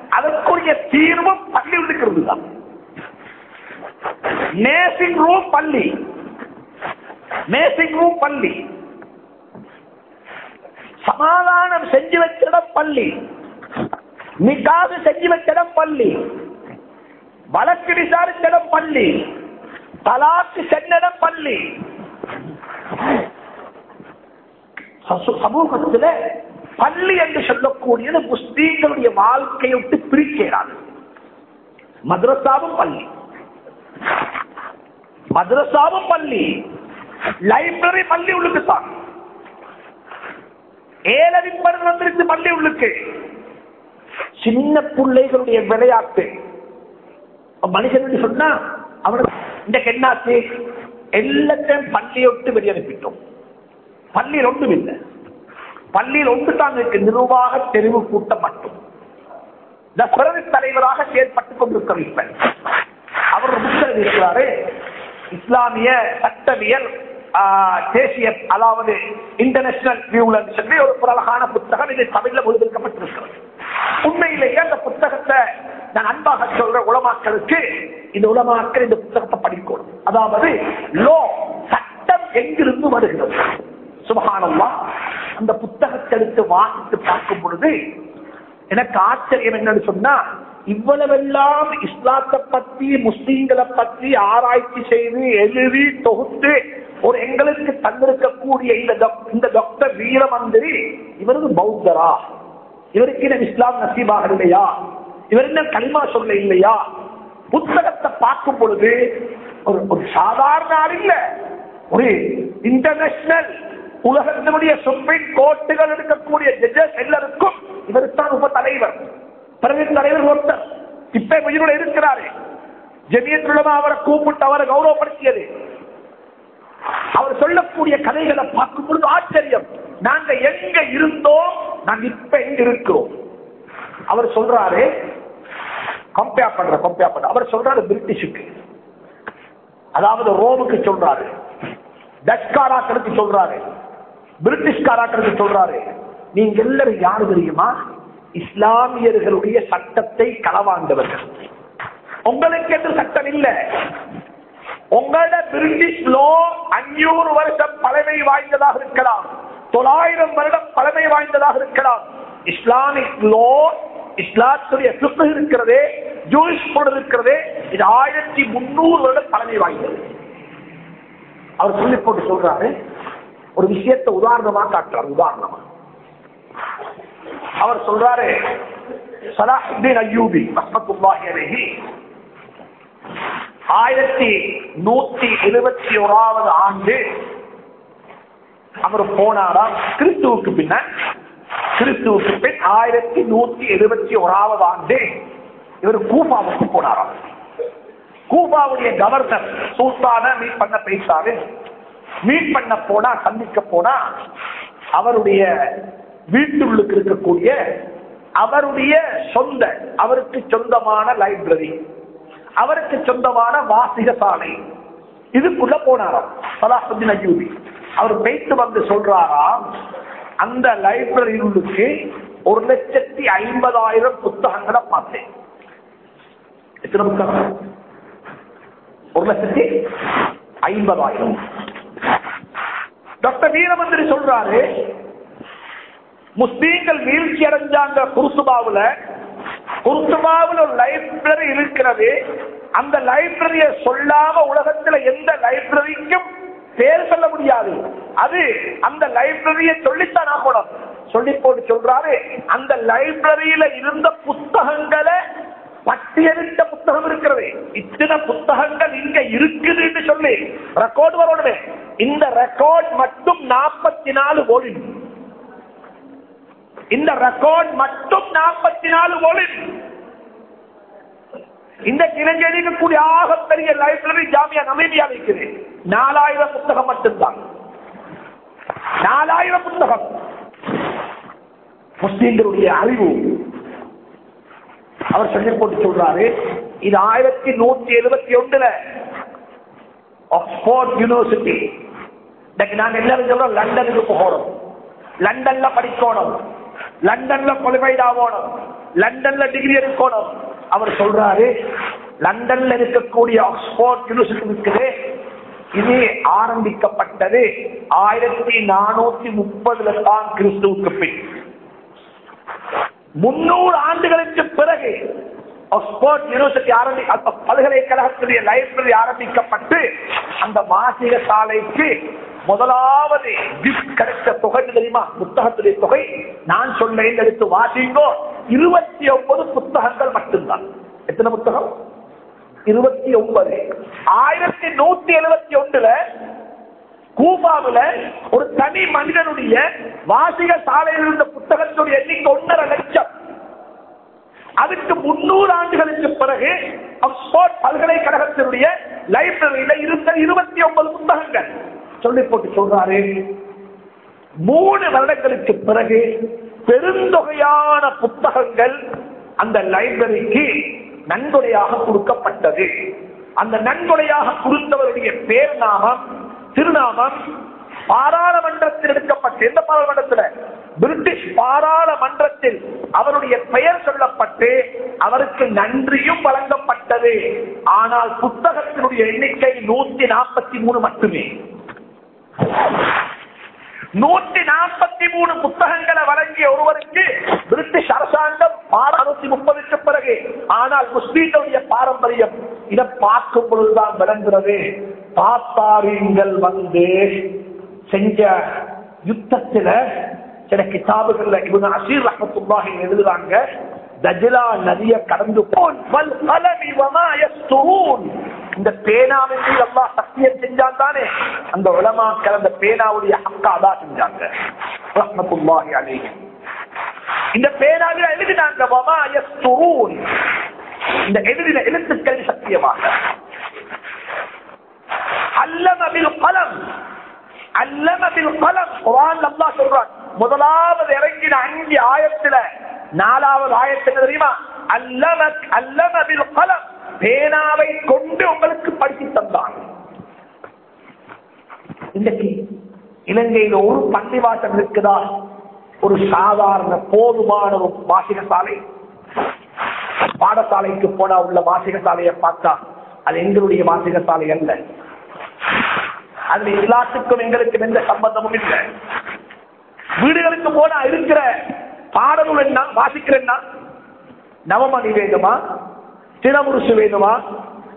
அதற்குரிய தீர்வு பள்ளி இருக்கிறது தான். நேசிங் ரூம் பள்ளி. நேசிங் ரூம் பள்ளி. சமாதானம் செஞ்சு வச்சிட பள்ளி. நிக்காது செஞ்சு வச்சிட பள்ளி. வழக்கு விசாரிச்ச பள்ளி. தலாக்கு சென்னிடம் பள்ளி. சமூகத்துல பள்ளி என்று சொல்லக்கூடியது முஸ்லீம்களுடைய வாழ்க்கையை விட்டு பிரிக்கிறாங்க மதரசாவும் பள்ளி. மதரசாவும் பள்ளி. லைப்ரரி பள்ளி உள்ளுக்கு தான். ஏழரிப்பர் வந்திருக்கு பள்ளி உள்ளுக்கு. சின்ன பிள்ளைகளுடைய விளையாட்டு. மனுஷன் சொன்னா அவனுக்கு இந்த எல்லாத்தையும் பள்ளியொட்டு விட்டு வெளியனுப்பிட்டோம் பள்ளியில் ஒன்றும் இல்லை. பள்ளியில் ஒன்று தான் இருக்கு. நிர்வாக தெரிவு கூட்டம் மட்டும். இந்த பிறகு தலைவராக செயல்பட்டுக் கொண்டிருக்கிற அவர் புத்தகம் இருக்கிறாரு. இஸ்லாமிய சட்டவியல் தேசிய அதாவது இன்டர்நேஷனல் வியூல சொல்லி ஒரு புரழகான புத்தகம் இது தமிழ்ல மொழிபெயர்க்கப்பட்டிருக்கிறது உண்மையிலேயே அந்த புத்தகத்தை நான் அன்பாக சொல்ற உலமாக்களுக்கு இந்த உலமாக்கள் இந்த புத்தகத்தை படிக்கணும். அதாவது லோ சட்டம் எங்கிருந்து வருகிறது? சுபகானம்மா அந்த புத்தகத்தை எடுத்து வாசித்து பார்க்கும் பொழுது எனக்கு ஆச்சரியம் என்னன்னு சொன்னா இவ்வளவெல்லாம் இஸ்லாத்தை பத்தி முஸ்லீம்களை பத்தி ஆராய்ச்சி செய்து எழுதி தொகுத்து ஒரு எங்களுக்கு தந்திருக்கக்கூடிய இந்த இந்த டாக்டர் வீரமந்திரி இவருக்கு பௌத்தரா? இவருக்கு இஸ்லாம் நசீபாக இல்லையா? இவர் என்ன களிமா சொல்ல இல்லையா? புத்தகத்தை பார்க்கும் பொழுது ஒரு ஒரு சாதாரண ஆள் இல்ல. ஒரு இன்டர்நேஷனல் உலகத்தினுடைய சுப்ரீம் கோர்ட்டுகள் இருக்கக்கூடிய ஜட்ஜஸ் எல்லாருக்கும் இவருத்தான் உப தலைவர். பிறகு தலைவர் ஒருத்தர். இப்ப உயிரோட இருக்கிறாரு. ஜெமியத்துலமா அவரை கூப்பிட்டு அவரை கௌரவப்படுத்தியது. அவர் சொல்லக்கூடிய கதைகளை பார்க்கும் பொழுது ஆச்சரியம். நாங்க எங்க இருந்தோம்? நாங்க இப்ப எங்க இருக்கிறோம்? அவர் சொல்றாரு கம்பேர் பண்ற கம்பேர் பண்ற. அவர் சொல்றாரு பிரிட்டிஷுக்கு அதாவது ரோமுக்கு சொல்றாரு. டச்காராக்களுக்கு சொல்றாரு. பிரிட்டிஷ்காராக்களுக்கு சொல்றாரு. நீங்க எல்லாரும் யாரு தெரியுமா? இஸ்லாமியர்களுடைய சட்டத்தை களவாண்டவர்கள். உங்களுக்கு என்று சட்டம் இல்ல. உங்களோட பிரிட்டிஷ் லோ அஞ்சூறு வருஷம் பழமை வாய்ந்ததாக இருக்கலாம். தொள்ளாயிரம் வருடம் பழமை வாய்ந்ததாக இருக்கலாம். இஸ்லாமிக் லோ இஸ்லாத்துடைய சுத்து இருக்கிறதே ஜூஸ் கோட் இருக்கிறதே இது ஆயிரத்தி முன்னூறு வருட பழமை வாய்ந்தது. அவர் சொல்லி போட்டு சொல்றாரு ஒரு விஷயத்தை உதாரணமா காட்டுறார் உதாரணமா. அவர் சொல்றாரு சலாஹுதீன் அய்யூபி ரஹ்மத்துல்லாஹி ஆயிரத்தி நூத்தி எழுபத்தி ஓராவது ஆண்டு அவர் போனாராம் கிறிஸ்துவுக்கு பின்ன கிறிஸ்துவுக்கு பின் ஆயிரத்தி நூத்தி எழுபத்தி ஓராவது ஆண்டு இவர் கூபாவுக்கு போனாராம். கூபாவுடைய கவர்னர் சுல்தான மீட் பண்ண பேசாரு மீட் பண்ண போனா சந்திக்க போனா அவருடைய வீட்டுள்ளுக்கு இருக்கக்கூடிய அவருடைய சொந்த அவருக்கு சொந்தமான லைப்ரரி அவருக்கு சொந்தமான வாசிக சாலை இதுக்குள்ள போனாராம். சலாசுதீன் அயூபி அவர் போயிட்டு வந்து சொல்றாராம் அந்த லைப்ரரிகளுக்கு ஒரு லட்சத்தி ஐம்பதாயிரம் புத்தகங்களை பார்த்தேன். எத்தனை புத்தகம்? ஒரு லட்சத்தி ஐம்பதாயிரம். டாக்டர் வீரமந்திரி சொல்றாரு முஸ்லீம்கள் வீழ்ச்சி அடைஞ்சாங்க குருசுபாவுல. குருசுபாவில் ஒரு லைப்ரரி இருக்கிறது. அந்த லைப்ரரிய சொல்லாம உலகத்துல எந்த லைப்ரரிக்கும் பேர் சொல்ல முடியாது. அது அந்த லைப்ரரியை சொல்லித்தான் ஆகணும். சொல்லி போட்டு சொல்றாரு அந்த லைப்ரரியில இருந்த புத்தகங்களை பட்டியலிட்ட புத்தகம் இருக்கிறது. இத்தனை புத்தகங்கள் இங்க இருக்குதுன்னு சொல்லி. ரெக்கார்ட் வரணுமே. இந்த ரெக்கார்ட் மட்டும் நாற்பத்தி நாலு ஒளி இந்த ரெக்கார்ட் மட்டும் நாற்பத்தி நாலு ஒளி இந்த இலங்கையில் கூடிய ஆகப்பெரிய லைப்ரரி ஜாமியா நமீபியா இருக்குது நாலாயிரம் புத்தகம் மட்டும்தான். நாலாயிரம் புத்தகம். முஸ்லீம்களுடைய அறிவு. அவர் சொல்லி போட்டு சொல்றாரு இது ஆயிரத்தி நூத்தி எழுபத்தி ஒண்ணுல ஆக்ஸ்போர்ட் யூனிவர்சிட்டி இன்னைக்கு நாங்க எல்லாரும் சொல்றோம் லண்டனுக்கு போகணும். லண்டன்ல படிக்கணும். லண்டன்ல குவாலிஃபைட் ஆகணும் லண்டன்ல டிகிரி எடுக்கணும். அவர் சொல்றாரு லண்டன்ல இருக்கக்கூடிய ஆக்ஸ்போர்ட் யூனிவர்சிட்டி இருக்குது இது ஆரம்பிக்கப்பட்டது ஆயிரத்தி நானூத்தி முப்பதுல தான் கிறிஸ்துவுக்கு பின். முன்னூறு ஆண்டுகளுக்கு பிறகு ஆக்ஸ்போர்ட் யூனிவர்சிட்டி ஆரம்பி பல்கலைக்கழகத்துடைய லைப்ரரி ஆரம்பிக்கப்பட்டு அந்த மாசிக சாலைக்கு முதலாவது gift கிடைத்த தொகை தெரியுமா? புத்தகத்துடைய தொகை. நான் சொன்னேன் எடுத்து வாசிங்கோ. இருபத்தி ஒன்பது புத்தகங்கள் மட்டும்தான். எத்தனை புத்தகம்? இருபத்தி ஒன்பது. ஆயிரத்தி நூத்தி எழுபத்தி ஒன்றுல கூபாவில ஒரு தனி மனிதனுடைய வாசிக சாலையில் இருந்த புத்தகத்துடைய எண்ணிக்கை ஒன்றரை லட்சம். அதுக்கு முன்னூறு ஆண்டுகளுக்கு பிறகு ஆக்ஸ்போர்ட் பல்கலைக்கழகத்தினுடைய லைப்ரரியில இருந்த இருபத்தி ஒன்பது புத்தகங்கள். சொல்லி போட்டு சொல்றாரு. மூணு வருடங்களுக்கு பிறகு பெருந்தொகையான புத்தகங்கள் அந்த லைப்ரரிக்கு நன்கொடையாக கொடுக்கப்பட்டது. அந்த நன்கொடையாக கொடுத்தவருடைய பேர் நாமம் திருநாமம் பாராளுமன்றத்தில் எடுக்கப்பட்டு எந்த பாராளுமன்றத்தில்? பிரிட்டிஷ் பாராளுமன்றத்தில் அவருடைய பெயர் சொல்லப்பட்டு அவருக்கு நன்றியும் வழங்கப்பட்டது. ஆனால் புத்தகத்தினுடைய எண்ணிக்கை நூத்தி நாற்பத்தி மூணு மட்டுமே. நூத்தி நாற்பத்தி மூணு புத்தகங்களை வழங்கிய ஒருவருக்கு பிரிட்டிஷ் அரசாங்கம் அறுநூத்தி முப்பதுக்கு பிறகு ஆனால் முஸ்லீம்களுடைய பாரம்பரியம் இதை பார்க்கும் பொழுதுதான் விளங்குறது தாத்தாரியங்கள் வந்து செஞ்ச யுத்தத்துல சில கிதாபுகள்ல இவங்க அசீர் ரஹமத்துல்லாஹி எழுதுறாங்க தஜிலா நதிய கடந்து போன் இந்த பேனாவின் மீது அல்லாஹ் சத்தியம் செஞ்சான் தானே. அந்த உலமாக்கள் அந்த பேனாவுடைய ஹக்கா தான் செஞ்சாங்க. இந்த பேனாவில் எழுதினாங்க வமா யஸ்துரூன். இந்த எழுதின எழுத்துக்கள் சத்தியமாக. அல்லமபில் கலம் அல்லம கலம் சொல்றான் முதலாவது இறங்கின அஞ்சு ஆயத்துல நாலாவது ஆயத்துல தெரியுமா? அல்லம அல்லமபில் கலம் பேனாவை கொண்டு உங்களுக்கு படித்து தந்தான். இன்றைக்கு இலங்கையில் ஒரு பள்ளிவாசல் இருக்குதா? ஒரு சாதாரண போதுமான ஒரு வாசிக சாலை பாடசாலைக்கு போனா உள்ள வாசிக சாலையை பார்த்தா அது எங்களுடைய வாசிக சாலை அல்ல. அதுல எல்லாத்துக்கும் எங்களுக்கு எந்த சம்பந்தமும் இல்லை. வீடுகளுக்கு போனா இருக்கிற பாடல் என்ன வாசிக்கிறேன்னா நவமணி வேணுமா தினமுருசு வேணுமா?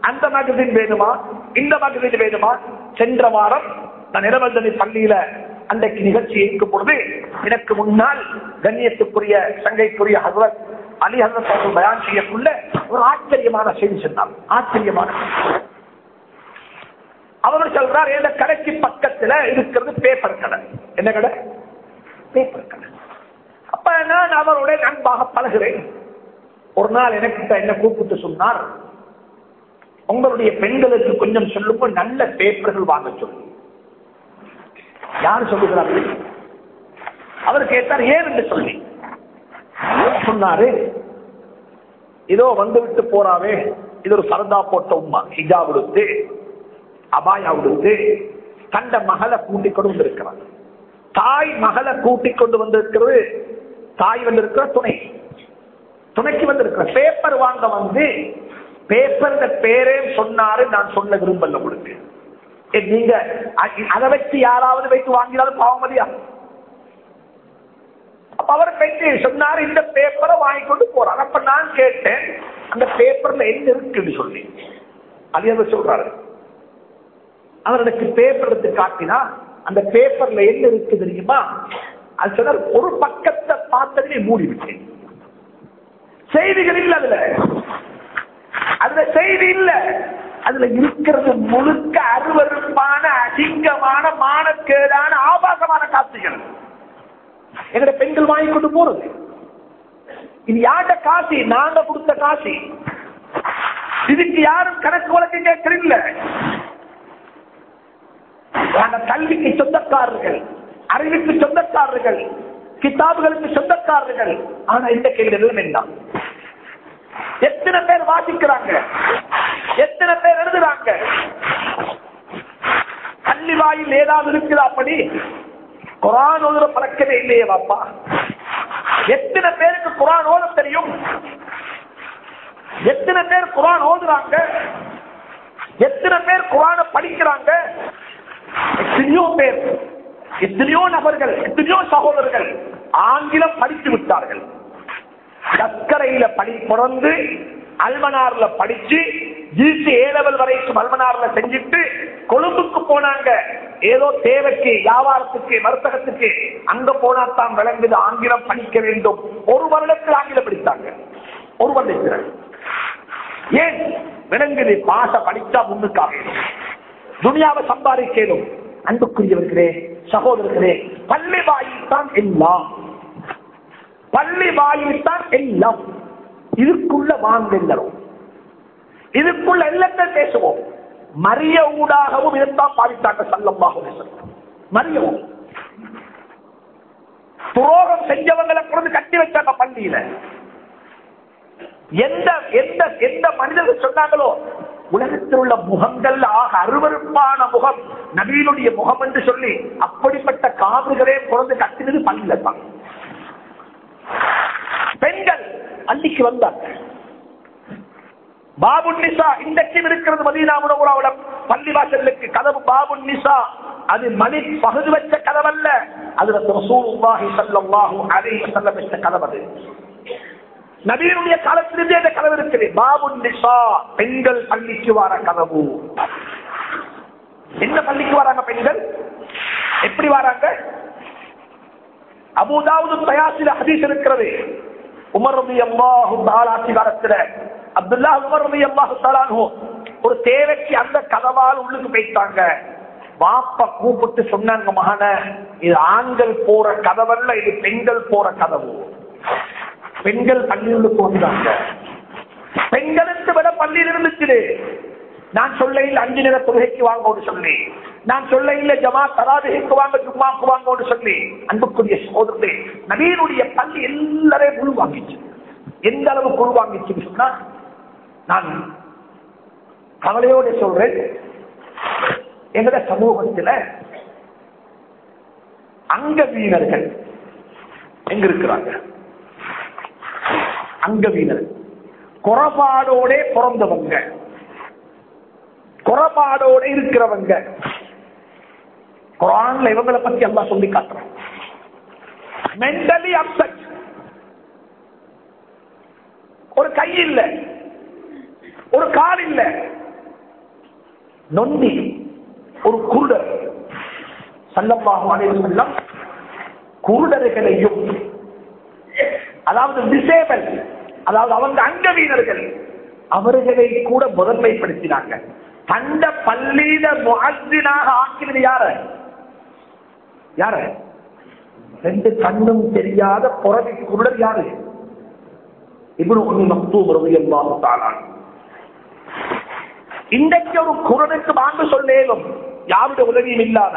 அந்த மேகசின் வேணுமா? இந்த மேகசின் வேணுமா? சென்ற வாரம் நான் நிலவந்தனி பள்ளியில அன்றைக்கு நிகழ்ச்சி இருக்கும் பொழுது எனக்கு முன்னால் கண்ணியத்துக்குரிய சங்கைக்குரிய ஹசரத் அலி ஹசரத் அவர்கள் பயன் செய்யக்குள்ள ஒரு ஆச்சரியமான செய்தி சொன்னார். ஆச்சரியமான அவர் சொல்றார் இந்த கடைக்கு பக்கத்துல இருக்கிறது பேப்பர் கடை. என்ன கடை? பேப்பர் கடை. அப்ப நான் அவருடைய நண்பாக பழகிறேன் ஒரு நாள் எனக்கு என்ன கூப்பிட்டு சொன்னார்? உங்களுடைய பெண்களுக்கு கொஞ்சம் சொல்லுங்க நல்ல பேப்பர்கள் வாங்க சொல்லு. யார் சொல்லுகிறார்கள்? அவர் கேட்டார் ஏன் என்று சொல்லி. சொன்னாரு? இதோ வந்துவிட்டு போறாவே இது ஒரு சரதா போட்ட உமா ஹிஜா விடுத்து அபாயா விடுத்து கண்ட மகளை கூட்டிக் கொண்டு வந்திருக்கிறார். தாய் மகளை கூட்டிக் கொண்டு வந்திருக்கிறது தாய் வந்திருக்கிற துணை. துணைக்கு வந்திருக்கிற பேப்பர் வாங்க வந்து பேப்பர் பேரே சொன்னாரு நான் சொல்ல விரும்பல உங்களுக்கு. ஏ, நீங்க அதை வச்சு யாராவது வைத்து வாங்கினாலும் பாவம் அப்ப அவர் வைத்து சொன்னாரு இந்த பேப்பரை வாங்கி கொண்டு போறார். அப்ப நான் கேட்டேன் அந்த பேப்பர்ல என்ன இருக்குன்னு சொல்லி அது அவர் சொல்றாரு. அவர் எனக்கு பேப்பர் எடுத்து காட்டினா அந்த பேப்பர்ல என்ன இருக்கு தெரியுமா? அது சொன்னார் ஒரு பக்கத்தை பார்த்ததுமே மூடி விட்டேன் செய்திகள் இல்ல அதுல. அதுல செய்தி இல்ல. அதுல இருக்கிறது முழுக்க அருவருப்பான அசிங்கமான மானக்கேடான ஆபாசமான காட்சிகள். எங்கட பெண்கள் வாங்கி கொண்டு போறது. இது யார்ட காசி? நாங்க கொடுத்த காசி. இதுக்கு யாரும் கணக்கு வழக்கு கேட்கறில்ல நாங்க கல்விக்கு சொந்தக்காரர்கள் அறிவுக்கு சொந்தக்காரர்கள் கிதாபுகளுக்கு சொந்தக்காரர்கள். ஆனா இந்த கேள்வி என்ன? எத்தனை பேர் வாசிக்கிறாங்க? எத்தனை பேர் எழுதுறாங்க? பள்ளி வாயில் ஏதாவது இருக்குதா அப்படி? குரான் ஓதுற பழக்கமே இல்லையே பாப்பா. எத்தனை பேருக்கு குரான் ஓத தெரியும்? எத்தனை பேர் குரான் ஓதுறாங்க? எத்தனை பேர் குரான படிக்கிறாங்க? எத்தனையோ பேர் எத்தனையோ நபர்கள் எத்தனையோ சகோதரர்கள் ஆங்கிலம் படித்து விட்டார்கள். சர்க்கரையில படி பிறந்து அல்மனார்ல படிச்சு ஜிசி ஏலவல் வரைக்கும் அல்மனார்ல செஞ்சுட்டு கொழும்புக்கு போனாங்க. ஏதோ தேவைக்கு வியாபாரத்துக்கு வர்த்தகத்துக்கு அங்க போனா தான் விளங்குது ஆங்கிலம் படிக்க வேண்டும். ஒரு வருடத்தில் ஆங்கிலம் படித்தாங்க. ஒரு வருடத்தில். ஏன்? விளங்குது பாச படிச்சா முன்னுக்காக துனியாவை சம்பாதிக்கணும். அன்புக்குரியவர்களே சகோதரர்களே பள்ளி வாயில் தான் எல்லாம். பள்ளி வாயில் தான் எல்லாம். இதுக்குள்ள வாங்க இதுக்குள்ள எல்லாத்தையும் பேசுவோம். மரிய ஊடாகவும் இதுதான் பாதித்தாங்க சல்லமாக மரியவும் துரோகம் செஞ்சவங்களை கொண்டு கட்டி வச்சாங்க பள்ளியில. எந்த எந்த எந்த மனிதர்கள் சொன்னாங்களோ உலகத்தில் உள்ள முகங்கள் ஆக அருவருப்பான முகம் நபீனுடைய முகம் என்று சொல்லி அப்படிப்பட்ட காதுகளே குழந்தை கட்டினது பள்ளியில தான். பெண்கள் அன்னைக்கு வந்தாங்க பாபு நிசா இன்றைக்கும் இருக்கிறது மதீனா முனவுராவோட பள்ளிவாசலுக்கு கதவு பாபு நிசா. அது மணி பகுதி வச்ச கதவல்ல. அது ரசூலுல்லாஹி ஸல்லல்லாஹு அலைஹி வஸல்லம் வச்ச கதவு அது. நபீனுடைய காலத்திலிருந்தே அந்த கதவு இருக்குது. பாபு நிசா பெண்கள் பள்ளிக்கு வர கதவு. என்ன பள்ளிக்கு வராங்க பெண்கள்? எப்படி வராங்க? அபுதாவது தயாசில ஹதீஸ் இருக்கிறது. உமர் ரபி அம்மாஹு தாலாட்சி காலத்துல. அப்துல்லா உமர் ரபி அம்மாஹு தாலானு ஒரு தேவைக்கு அந்த கதவால் உள்ளுக்கு போயிட்டாங்க. பாப்ப கூப்பிட்டு சொன்னாங்க மகன இது ஆண்கள் போற கதவல்ல இது பெண்கள் போற கதவு. பெண்கள் பள்ளியுள்ளுக்கு வந்தாங்க பெண்களுக்கு விட பள்ளியில் இருந்துச்சு நான் சொல்ல அஞ்சு நேர தொழுகைக்கு வாங்கோடு சொல்லி நான் சொல்ல இல்ல ஜமா தராதுகைக்கு வாங்க ஜும்மாக்கு வாங்கோடு சொல்லி அன்புக்குரிய சோதரே நவீனுடைய பள்ளி எல்லாரையும் குழு வாங்கிச்சு எந்த அளவு குழு வாங்கிச்சு சொன்னா நான் கவலையோட சொல்றேன். எங்கட சமூகத்துல அங்க வீணர்கள் எங்க இருக்கிறாங்க? அங்க வீணர் குறபாடோட பிறந்தவங்க. குறபாடோட இருக்கிறவங்க. குரான்ல இவங்களை பத்தி எல்லாம் சொல்லி காட்டுறேன். மென்டலி அப்செட் ஒரு கை இல்ல. ஒரு கால் இல்ல. நொண்டி. ஒரு குருடர். சல்லமாக அனைவரும் குருடர்களையும் அதாவது டிசேபிள் அதாவது அவங்க அங்கவீனர்கள் அவர்களை கூட முதன்மைப்படுத்தினாங்க. கண்ட பள்ளியில முகத்தினாக ஆக்கினது யார? யார? ரெண்டு கண்ணும் தெரியாத புறவி குருடர் யாரு? இப்படி ஒண்ணு தானான் இன்றைக்கு ஒரு குரலுக்கு வாங்க சொல்லேலும் யாருடைய உதவியும் இல்லாத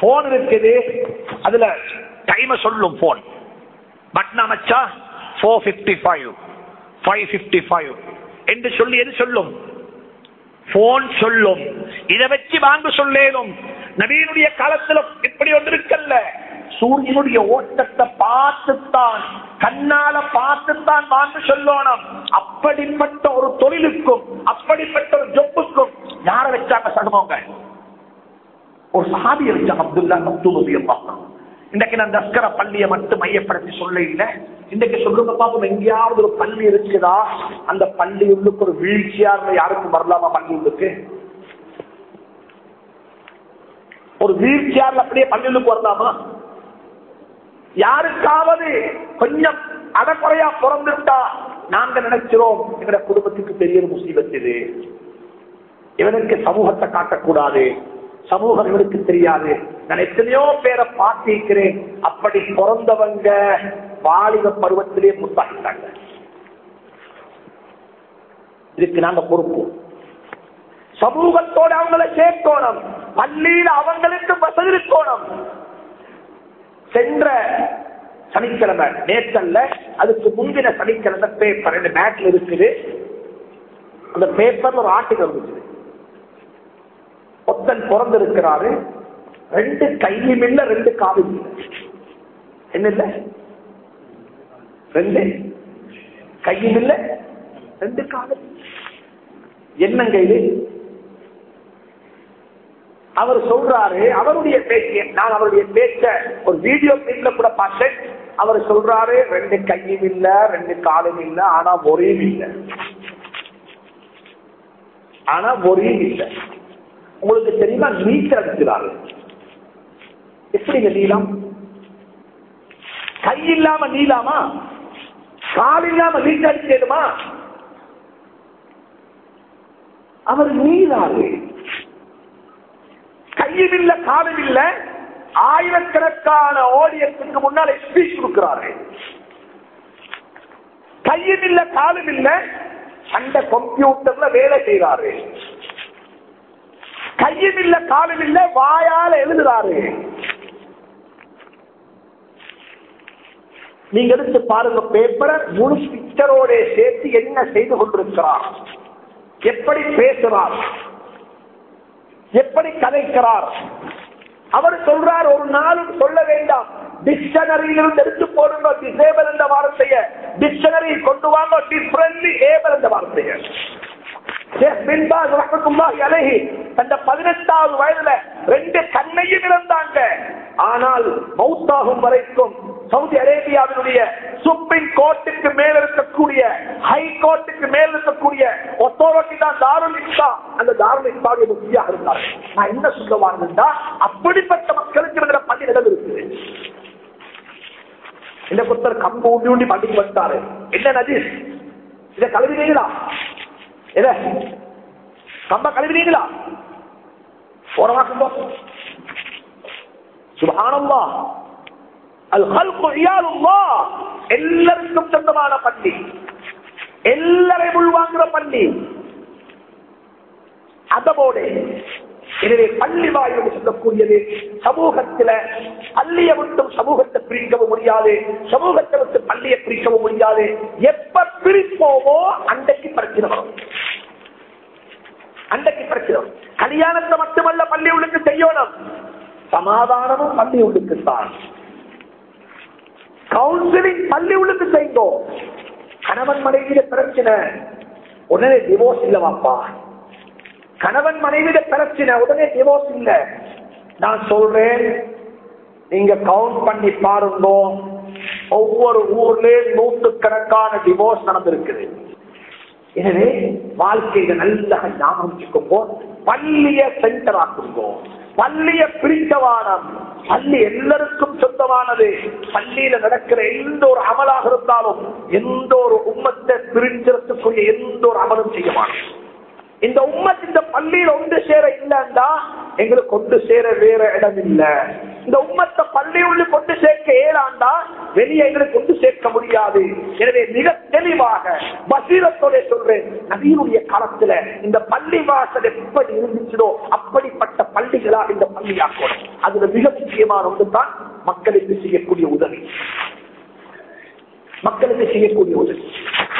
போன் இருக்குது. அதுல டைம சொல்லும் போன் பட்னா மச்சா four fifty five five fifty five என்று சொல்லி எது சொல்லும்? போன் சொல்லும். இதை வச்சு வாங்க சொல்லேனும். நவீனுடைய காலத்துல இப்படி ஒன்று இருக்கல்ல. சூரியனுடைய ஓட்டத்தை பார்த்துத்தான் கண்ணால பார்த்துத்தான் வாங்க சொல்லணும். அப்படிப்பட்ட ஒரு தொழிலுக்கும் அப்படிப்பட்ட ஒரு ஜொப்புக்கும் யார வச்சாங்க சகமங்க? ஒரு சாதியை வச்சாங்க அப்துல்லா மக்தூபி இன்னைக்கு நான் தஸ்கர பள்ளியை மட்டும் மையப்படுத்தி சொல்ல இல்லை இன்னைக்கு சொல்லுங்க பாப்போம் எங்கேயாவது ஒரு பள்ளி இருக்குதா அந்த பள்ளி உள்ளுக்கு ஒரு வீழ்ச்சியார்ல யாருக்கும் வரலாமா பள்ளி உள்ளுக்கு? ஒரு வீழ்ச்சியார்ல அப்படியே பள்ளி உள்ளுக்கு வரலாமா? யாருக்காவது கொஞ்சம் அடக்குறையா பிறந்துட்டா நாங்க நினைக்கிறோம் எங்க குடும்பத்துக்கு பெரிய ஒரு முசீபத் இது. இவனுக்கு சமூகத்தை காட்டக்கூடாது. சமூகம் இவனுக்கு தெரியாது. நான் எத்தனையோ பேரை பார்த்திருக்கிறேன். அப்படி பிறந்தவங்க பாலிக பருவத்திலே முத்தாகிட்டாங்க. இதுக்கு நாங்க பொறுப்பு. சமூகத்தோட அவங்களை சேர்க்கணும். பள்ளியில அவங்களுக்கு வசதி இருக்கணும். சென்ற சனிக்கிழமை நேற்றல்ல அதுக்கு முந்தின சனிக்கிழமை பேப்பர் ரெண்டு மேட்ல இருக்குது. அந்த பேப்பர்ல ஒரு ஆட்டுகள் இருக்குது ஒத்தன் பிறந்திருக்கிறாரு. ரெண்டு கையும் இல்ல ரெண்டு காலும் இல்லை என்ன இல்லை ரெண்டு. கையும் இல்ல. ரெண்டு காலும். என்னங்க இது அவர் சொல்றாரு அவருடைய பேச்சு நான் அவருடைய பேச்ச ஒரு வீடியோ கிளிப்ல கூட பார்த்தேன். அவர் சொல்றாரு ரெண்டு கையும் இல்ல ரெண்டு காலும் இல்ல ஆனா ஒரே இல்ல. ஆனா ஒரே இல்ல. உங்களுக்கு தெரியுமா நீச்சல் அடிக்கிறாரு. எப்படிங்க நீளம்? கை இல்லாம நீளாமா? கால் இல்லாம நீச்சல் செய்யணுமா அவர் நீளாரு கையும் இல்ல காலும் இல்ல ஆயிரக்கணக்கான ஓடியத்துக்கு முன்னால ஸ்பீச் கொடுக்கிறார்கள் கையும் இல்ல காலும் இல்ல அந்த கம்ப்யூட்டர்ல வேலை செய்கிறாரு கையும் இல்ல காலும் இல்ல வாயால எழுதுறாரு. நீங்க எடுத்து பாருங்க பேப்பரை முழு பிக்சரோட சேர்த்து என்ன செய்து கொண்டிருக்கிறார்? எப்படி பேசுறார்? எப்படி கதைக்கிறார்? அவர் சொல்றார் ஒரு நாளும் சொல்ல வேண்டாம். டிக்ஷனரியிலிருந்து எடுத்து போடுங்க டிசேபிள் என்ற வார்த்தைய. டிக்ஷனரி கொண்டு வாங்க டிஃபரன்ட்லி ஏபிள் என்ற வார்த்தைய. பதினெட்டாவது வயதுல ரெண்டு கண்ணையும் இழந்தாங்க. ஆனால் மௌத்தாகும் வரைக்கும் சவுதி அரேபியாவினுடைய சுப்ரீம் கோர்ட்டுக்கு மேல் இருக்கக்கூடிய ஹை கோர்ட்டுக்கு மேல் இருக்கக்கூடிய ஒத்தோரட்டி தான் தாருல் இஸ்லா அந்த தாருல் இஸ்லாவுடைய முக்கியாக இருந்தார் நான் என்ன சொல்ல வாழ்ந்தா அப்படிப்பட்ட மக்களுக்கு இருக்கிற பள்ளி நிலம் இருக்குது. இந்த புத்தர் கம்பு ஊண்டி ஊண்டி பள்ளிக்கு வந்தாரு என்ன நதி? இதை கழுவினீங்களா எத கம்ப கழுவினீங்களா போறவாக்கும்போ சுபானம்மா எல்லாருக்கும் சொந்தமான பள்ளி. எல்லாரையும் உள்வாங்குற பள்ளி. அதவோடு எனவே பள்ளி வாயில் சொல்லக்கூடியது சமூகத்துல பள்ளியை விட்டும் சமூகத்தை பிரிக்கவும் முடியாது. சமூகத்தை விட்டு பள்ளியை பிரிக்கவும் முடியாது. எப்ப பிரிப்போமோ அன்றைக்கு பிரச்சனை வரும் அன்றைக்கு பிரச்சனை கல்யாணத்தை மட்டுமல்ல பள்ளி உள்ளுக்கு செய்யணும். சமாதானமும் பள்ளி உள்ளுக்குத்தான் கவுன்சிலிங் பள்ளி உள்ளுக்கு செய்தோ கணவன் மனைவியில பிரச்சனை. உடனே டிவோர்ஸ் இல்லவாப்பா கணவன் மனைவியில பிரச்சனை. உடனே டிவோர்ஸ் இல்ல. நான் சொல்றேன். நீங்க கவுண்ட் பண்ணி பாருங்க. ஒவ்வொரு ஊர்லயும் நூற்றுக்கணக்கான டிவோர்ஸ் நடந்திருக்குது. எனவே வாழ்க்கையில நல்லா ஞாபகம் வச்சுக்கோங்க. பள்ளிய சென்டர் ஆக்குங்கோ. பள்ளிய பிரிக்கவானம் பள்ளி எல்லாருக்கும் சொந்தமானது. பள்ளியில நடக்கிற எந்த ஒரு அமலாக இருந்தாலும் எந்த ஒரு உம்மத்தை பிரிஞ்சிருக்கக்கூடிய எந்த ஒரு அமலும் செய்யவானம் இந்த உம்மத் இந்த பள்ளியில ஒன்று சேர இல்லைன்னா எங்களுக்கு கொண்டு சேர வேற இடம் இல்ல. இந்த உம்மத்தை பள்ளியுள்ள கொண்டு சேர்க்க ஏழாண்டா வெளியே எங்களுக்கு கொண்டு சேர்க்க முடியாது. எனவே மிக தெளிவாக பசீரத்தோட சொல்றேன் நவீனுடைய காலத்துல இந்த பள்ளி வாசல் எப்படி இருந்துச்சுடோ அப்படிப்பட்ட பள்ளிகளாக இந்த பள்ளியாக்கணும். அதுல மிக முக்கியமான ஒன்றுதான் மக்களுக்கு செய்யக்கூடிய உதவி. மக்களுக்கு செய்யக்கூடிய உதவி.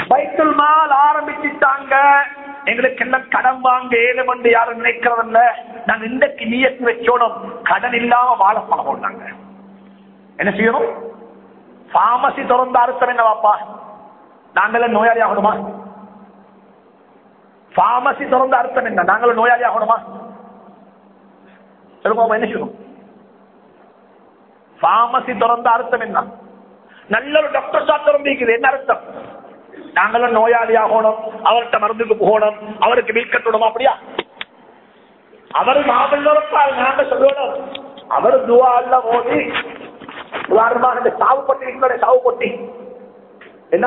பைத்தல் மால் ஆரம்பிச்சுட்டாங்க. எங்களுக்கு எல்லாம் கடன் வாங்க ஏழு மண்டு யாரும் நினைக்கிறதில்ல. நாங்க இன்றைக்கு நீயத்து வச்சோடும் கடன் இல்லாம வாழ பணம் நாங்க. என்ன செய்யணும்? பாமசி திறந்த அர்த்தம் என்ன வாப்பா நாங்களும் நோயாளி ஆகணுமா? பாமசி திறந்த அர்த்தம் என்ன நாங்களும் நோயாளி ஆகணுமா? சொல்லுமா என்ன செய்யணும்? பார்மசி திறந்த அர்த்தம் என்ன நல்ல ஒரு டாக்டர் ஷாப் திறந்திருக்குது. என்ன அர்த்தம்? நாங்களும் நோயாளி ஆகணும் அவர்கிட்ட மருந்துக்கு போகணும் அவருக்கு பில் கட்டணும் அப்படியா? அவர் மாவட்டப்பால் நாங்க சொல்லணும். அவர் துவா அல்ல உதாரணமாக இந்த சாவு பட்டி இருக்கிற சாவு பட்டி? என்ன?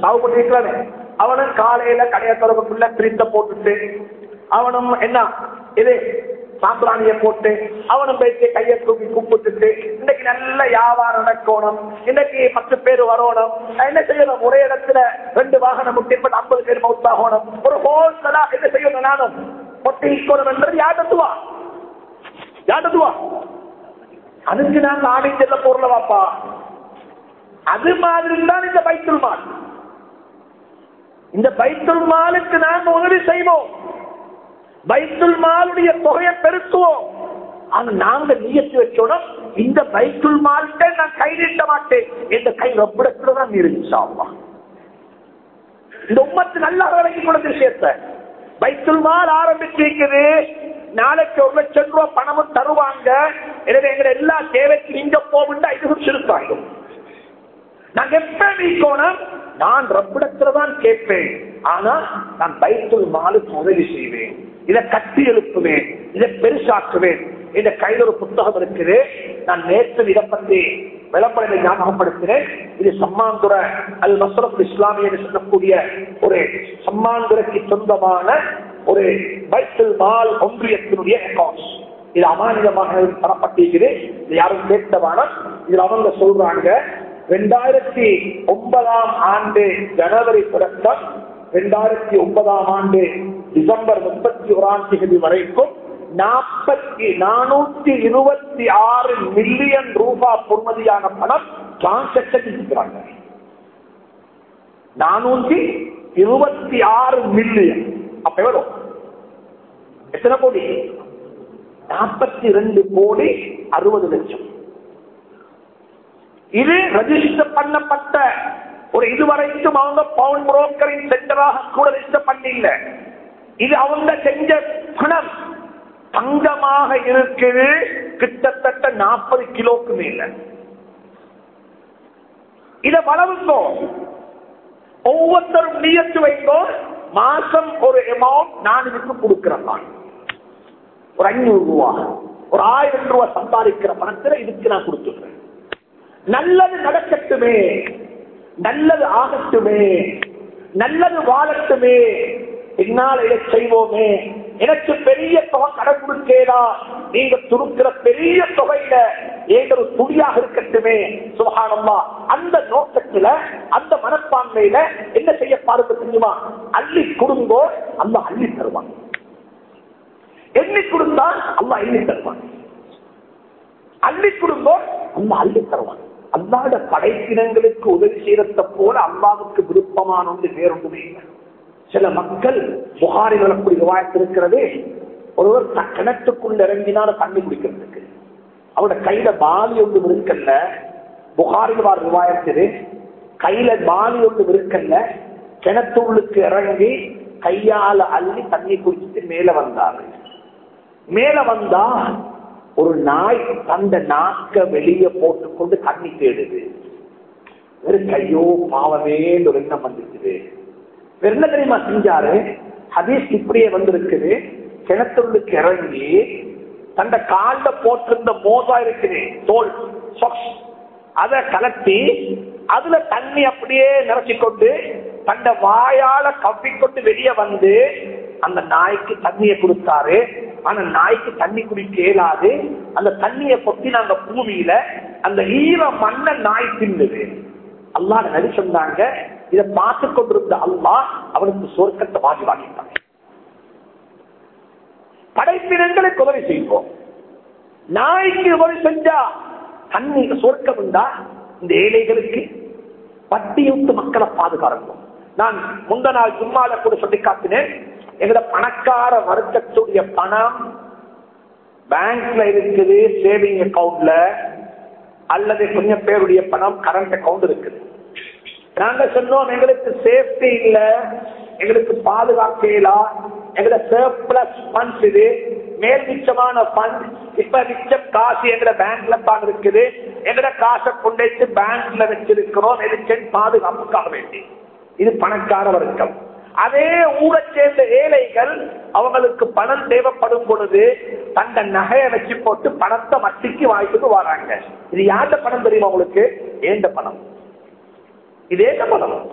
சாவு பட்டி இருக்கிறானே அவனும் காலையில கடைய தொடர்புக்குள்ள பிரிந்த போட்டுட்டு அவனும் என்ன? இது சாம்பிராணிய போட்டு அவனும் போயிட்டு கையை தூக்கி கும்பிட்டுட்டு இன்னைக்கு நல்ல வியாபாரம் நடக்கணும். இன்னைக்கு பத்து பேர் வரணும். என்ன செய்யணும்? ஒரே இடத்துல ரெண்டு வாகனம் முட்டிப்பட்டு ஐம்பது பேர் மவுத்தாகணும் ஒரு ஹோல்சலா என்ன செய்யணும் நானும்? பொட்டி இருக்கணும் என்றது யாட்டத்துவா யாட்டத்துவா அதுக்கு நாங்க ஆடி செல்ல பொருளை வாப்பா. அது மாதிரி தான் இந்த பைத்துல் மால். இந்த பைத்துல் மாலுக்கு நாங்க உதவி செய்வோம். பைத்துல் மாலுடைய தொகையை பெருக்குவோம். ஆனா நாங்க நீயத்து வச்சோட இந்த பைத்துல் மால்கிட்ட நான் கை நீட்ட மாட்டேன் இந்த கை ரப்பிடத்துல தான் இருந்துச்சா இந்த உம்மத்து நல்லா விளங்கி கொடுத்த விஷயத்த பைத்துல் மால் ஆரம்பிச்சிருக்குது. நாளைக்கு ஒரு லட்சம் ரூபாய் பணமும் தருவாங்க. எனவே எங்க எல்லா தேவைக்கு நீங்க போகும்னு ஐந்து சுருக்காயிடும் நாங்க எப்ப நீக்கோணும்? நான் ரப்பிடத்துல தான் கேட்பேன். ஆனா நான் பைத்துல் மாலுக்கு உதவி செய்வேன். இதை கட்டி எழுப்புவேன் இதை பெருசாக்குவேன். இந்த கையில் ஒரு புத்தகம் இருக்குது. நான் நேற்று இதை பற்றி விளம்பரங்களை ஞாபகப்படுத்தினேன் இது சம்மாந்துர அல் மசரத் இஸ்லாமிய என்று சொல்லக்கூடிய ஒரு சம்மாந்துரைக்கு சொந்தமான ஒரு பைசல் மால் ஒன்றியத்தினுடைய அக்கௌண்ட்ஸ் இது அமானிதமாக தரப்பட்டிருக்குது. இது யாரும் கேட்டவான இதுல அவங்க சொல்றாங்க ரெண்டாயிரத்தி ஒன்பதாம் ஆண்டு ஜனவரி தொடக்கம் ரெண்டாயிரத்தி ஒன்பதாம் ஆண்டு டிசம்பர் முப்பத்தி ஓராம் தேதி வரைக்கும் நாற்பத்தி நானூத்தி இருபத்தி ஆறு மில்லியன் ரூபா பொறுமதியான பணம் டிரான்சாக்சன் இருக்கிறாங்க. நானூத்தி இருபத்தி ஆறு மில்லியன். அப்ப எவ்வளவு? எத்தனை கோடி? நாற்பத்தி ரெண்டு கோடி அறுபது லட்சம். இது ரெஜிஸ்டர் பண்ணப்பட்ட ஒரு இதுவரைக்கும் அவங்க பவுன் புரோக்கரின் சென்டராக கூட ரெஜிஸ்டர் பண்ணல இது அவங்க செஞ்ச பணம். தங்கமாக இருக்குது கிட்டத்தட்ட நாற்பது கிலோக்கு மேல. இத வளவுக்கும் ஒவ்வொருத்தரும் நீயத்து வைக்கும் மாசம் ஒரு அமௌண்ட் நான் இதுக்கு கொடுக்கிறேன் ஒரு ஐநூறு ரூபா ஒரு ஆயிரம் ரூபாய் சம்பாதிக்கிற பணத்துல இதுக்கு நான் கொடுத்துடுறேன். நல்லது நடக்கட்டுமே. நல்லது ஆகட்டுமே. நல்லது வாழட்டுமே. பின்னால் இதை செய்வோமே. எனக்கு பெரிய தொகை கடன் கொடுத்தேதா நீங்க துருக்கிற பெரிய தொகையில ஏதோ ஒரு துணியாக இருக்கட்டுமே. சுகானம்மா அந்த நோக்கத்துல அந்த மனப்பான்மையில என்ன செய்ய பாருங்க தெரியுமா? அள்ளி கொடுங்கோ அல்ல அள்ளி தருவான். எண்ணி கொடுத்தா அல்ல எண்ணி தருவான். அள்ளி கொடுங்கோ அல்ல அள்ளி தருவான். அல்லாத படைப்பினங்களுக்கு உதவி செய்யறத போல அல்லாவுக்கு விருப்பமான ஒன்று வேறொன்றுமே இல்லை. சில மக்கள் புகாரில் வரக்கூடிய வாய்ப்பு இருக்கிறது. ஒருவர் த- கிணற்றுக்குள்ள இறங்கினால தண்ணி குடிக்கிறதுக்கு. அவரோட கையில பாலி ஒன்று இருக்கல்ல புகாரில் வார் விவாயத்து கையில பாலி ஒன்று இருக்கல்ல கிணத்துள்ளுக்கு இறங்கி கையால அள்ளி தண்ணி குடிச்சிட்டு மேல வந்தாரு. மேல வந்தா ஒரு நாய் தந்த நாக்க வெளியே போட்டுக்கொண்டு தண்ணி தேடுது. ஒரு கையோ பாவமே ஒரு எண்ணம் வந்துருக்குது. என்ன தெரியுமா செஞ்சாரு? ஹதீஸ் இப்படியே வந்திருக்குது. கிணத்துள்ளுக்கு இறங்கி தந்த கால்ல போட்டிருந்த மோசா இருக்குது தோல் சொக்ஸ் அதை கலட்டி அதுல தண்ணி அப்படியே நிரச்சிக்கொண்டு தந்த வாயால கவ்விக்கொண்டு வெளியே வந்து அந்த நாய்க்கு தண்ணியை கொடுத்தாரு. ஆனா நாய்க்கு தண்ணி குடிக்க இயலாது. அந்த தண்ணியை கொத்தி நாங்க பூமியில. அந்த ஈர மண்ண நாய் தின்னுது. அல்லாஹ் நடி சொன்னாங்க இதை பார்த்து கொண்டிருந்த அல்லா அவனுக்கு சொர்க்கத்தை வாங்கி வாங்கிட்டான் படைப்பினங்களுக்கு உதவி செய்வோம். நாய்க்கு உதவி செஞ்சா தண்ணி சொர்க்கம் இருந்தா இந்த ஏழைகளுக்கு பட்டியுட்டு மக்களை பாதுகாக்கணும். நான் முந்த நாள் சும்மால கூட சொல்லி காட்டினேன். எங்களோட பணக்கார வர்க்கத்துடைய பணம் பேங்க்ல இருக்குது சேவிங் அக்கவுண்ட்ல அல்லது கொஞ்சம் பேருடைய பணம் கரண்ட் அக்கவுண்ட் இருக்குது. நாங்க சொன்னோம் எங்களுக்கு சேஃப்டி இல்ல எங்களுக்கு பாதுகாக்கலாம் எங்களோட சர்பிளஸ் ஃபண்ட்ஸ் இது. மேல் மிச்சமான பண்ட் இப்ப மிச்சம் காசு எங்கட பேங்க்ல தான் இருக்குது. எங்கட காசை கொண்டு பேங்க்ல வச்சிருக்கிறோம். எதுக்கு பாதுகாப்புக்காக வேண்டி. இது பணக்கார வர்க்கம். அதே ஊரை சேர்ந்த ஏழைகள் அவங்களுக்கு பணம் தேவைப்படும் பொழுது தங்க நகையை வச்சு போட்டு பணத்தை மட்டிக்கு வாங்கிட்டு வராங்க. இது யார்ட பணம் தெரியுமா உங்களுக்கு? ஏந்த பணம்? இது ஏந்த பணம்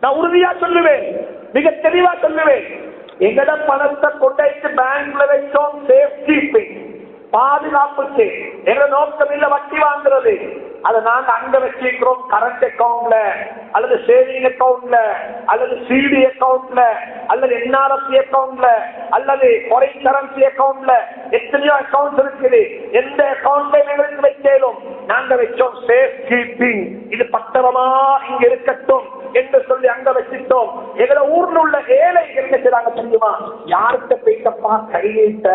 நான் உறுதியா சொல்லுவேன். மிக தெளிவா சொல்லுவேன். எங்கட பணத்தை கொண்டு பேங்க்ல வச்சோம் சேஃப்டி கீப்பிங் பாதுகாப்புக்கு எங்க நோக்கம் இல்ல வட்டி வாங்குறது. அதை நாங்க அங்க வச்சிருக்கிறோம் கரண்ட் அக்கவுண்ட்ல அல்லது சேவிங் அக்கவுண்ட்ல அல்லது சிடி அக்கவுண்ட்ல அல்லது என்ஆர்எஸ்சி அக்கவுண்ட்ல அல்லது ஃபாரின் கரன்சி அக்கவுண்ட்ல எத்தனையோ அக்கவுண்ட் இருக்குது. எந்த அக்கவுண்ட்ல எங்களுக்கு வைக்கலும் நாங்க வச்சோம் சேஃப் கீப்பிங் இது பத்திரமா இங்க இருக்கட்டும் என்று சொல்லி அங்க வச்சிட்டோம் எங்களை ஊர்ல உள்ள ஏழைகள் என்ன செய்றாங்க தெரியுமா? யார்கிட்ட போயிட்டப்பா கையிட்ட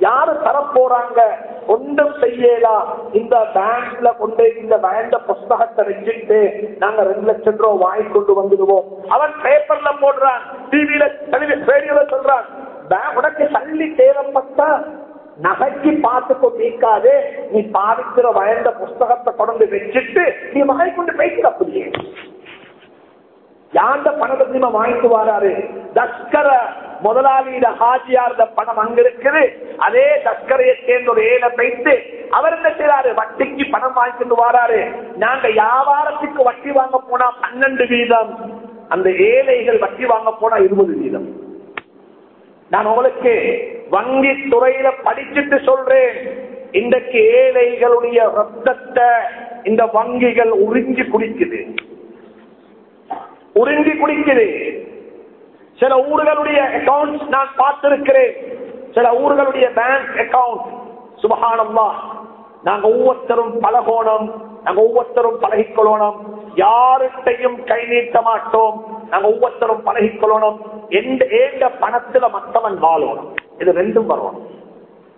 யாரு தரப்போறாங்க ஒன்றும் செய்யலாம் இந்த பேங்க்ல கொண்டு இந்த வேண்ட புஸ்தகத்தை வச்சுட்டு நாங்க ரெண்டு லட்சம் ரூபாய் வாங்கி கொண்டு வந்துடுவோம். அவன் பேப்பர்ல போடுறான் டிவியில ரேடியோல சொல்றான். உனக்கு தள்ளி தேவைப்பட்டா நகைக்கு பார்த்துக்கோ நீக்காதே. நீ பாவிக்கிற வயந்த புஸ்தகத்தை கொண்டு வச்சுட்டு நீ வாங்கி கொண்டு போய்க்கிற அப்படியே யாண்ட பணத்தை திரும்ப வாங்கிட்டு வராரு? தஸ்கர முதலாளியிட ஹாஜியார் பணம் அங்க இருக்குது அதே தஸ்கரையை சேர்ந்த ஒரு ஏழை வைத்து அவர் என்ன செய்யறாரு வட்டிக்கு பணம் வாங்கிட்டு வராரு. நாங்க வியாபாரத்துக்கு வட்டி வாங்க போனா பன்னெண்டு வீதம் அந்த ஏழைகள் வட்டி வாங்க போனா இருபது வீதம். நான் உங்களுக்கு வங்கி துறையில படிச்சுட்டு சொல்றேன். இன்றைக்கு ஏழைகளுடைய ரத்தத்தை இந்த வங்கிகள் உறிஞ்சி குடிக்குது. உறிஞ்சி குடிக்குது சில ஊர்களுடைய அக்கௌண்ட் நான் பார்த்திருக்கிறேன். சில ஊர்களுடைய பேங்க் அக்கவுண்ட் சுபகானம்மா நாங்க ஒவ்வொருத்தரும் பழகோணம். நாங்க ஒவ்வொருத்தரும் பழகிக்கொள்ளணும். யாருட்டையும் கை நீட்ட மாட்டோம். நாங்க ஒவ்வொருத்தரும் பழகிக்கொள்ளணும். எந்த ஏந்த பணத்துல மத்தவன் வாழணும். இது ரெண்டும் வரணும்.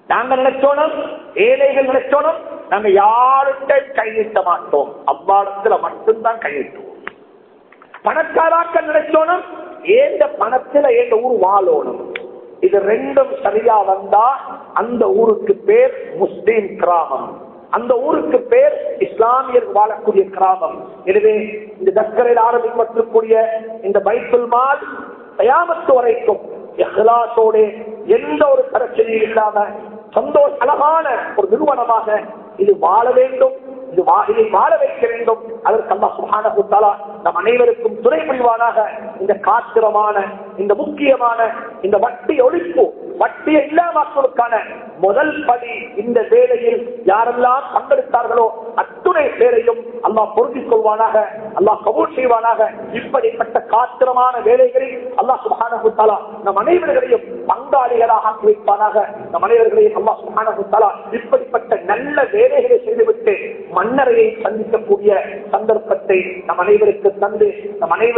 நாங்க நினைச்சோனும் ஏழைகள் நினைச்சோனும் நாங்க யார்கிட்ட கை நீட்ட மாட்டோம். அவ்வாடத்துல மட்டும்தான் கை நீட்டுவோம். பணக்காராக்க நினைச்சோனும் ஏந்த பணத்துல ஏந்த ஊர் வாழணும் இது ரெண்டும் சரியா வந்தா அந்த ஊருக்கு பேர் முஸ்லீம் கிராமம். அந்த ஊருக்கு பேர் இஸ்லாமியர் வாழக்கூடிய கிராமம். எனவே இந்த தஸ்கரையில் ஆரம்பிக்கப்பட்டிருக்கூடிய இந்த பைபிள் மால் தயாமத்து வரைக்கும் இஹ்லாசோடு எந்த ஒரு பிரச்சனையும் இல்லாம சந்தோஷ அழகான ஒரு நிறுவனமாக இது வாழ வேண்டும் இது இதை வாழ வைக்க வேண்டும். அதற்கு அல்லா சுகான தஆலா நம் அனைவருக்கும் துணை புரிவானாக. இந்த காத்திரமான இந்த முக்கியமான இந்த வட்டி ஒழிப்பு வட்டியை மக்களுக்கான முதல் படி இந்த வேலையில் யாரெல்லாம் பங்கெடுத்தார்களோ அத்துணை பேரையும் அல்லாஹ் பொருந்திக் கொள்வானாக அல்லாஹ் கபூர் செய்வானாக. இப்படிப்பட்ட காத்திரமான வேலைகளில் அல்லாஹ் சுகான குத்தாலா நம் அனைவர்களையும் பங்காளிகளாக ஆக்கி வைப்பானாக. நம் அனைவர்களையும் அல்லாஹ் சுப்ஹானஹு இப்படிப்பட்ட நல்ல வேலைகளை செய்துவிட்டு மன்னரையை சந்திக்கக்கூடிய சந்தர்ப்பத்தை நம் அனைவருக்கு தந்து நம் அனைவரும்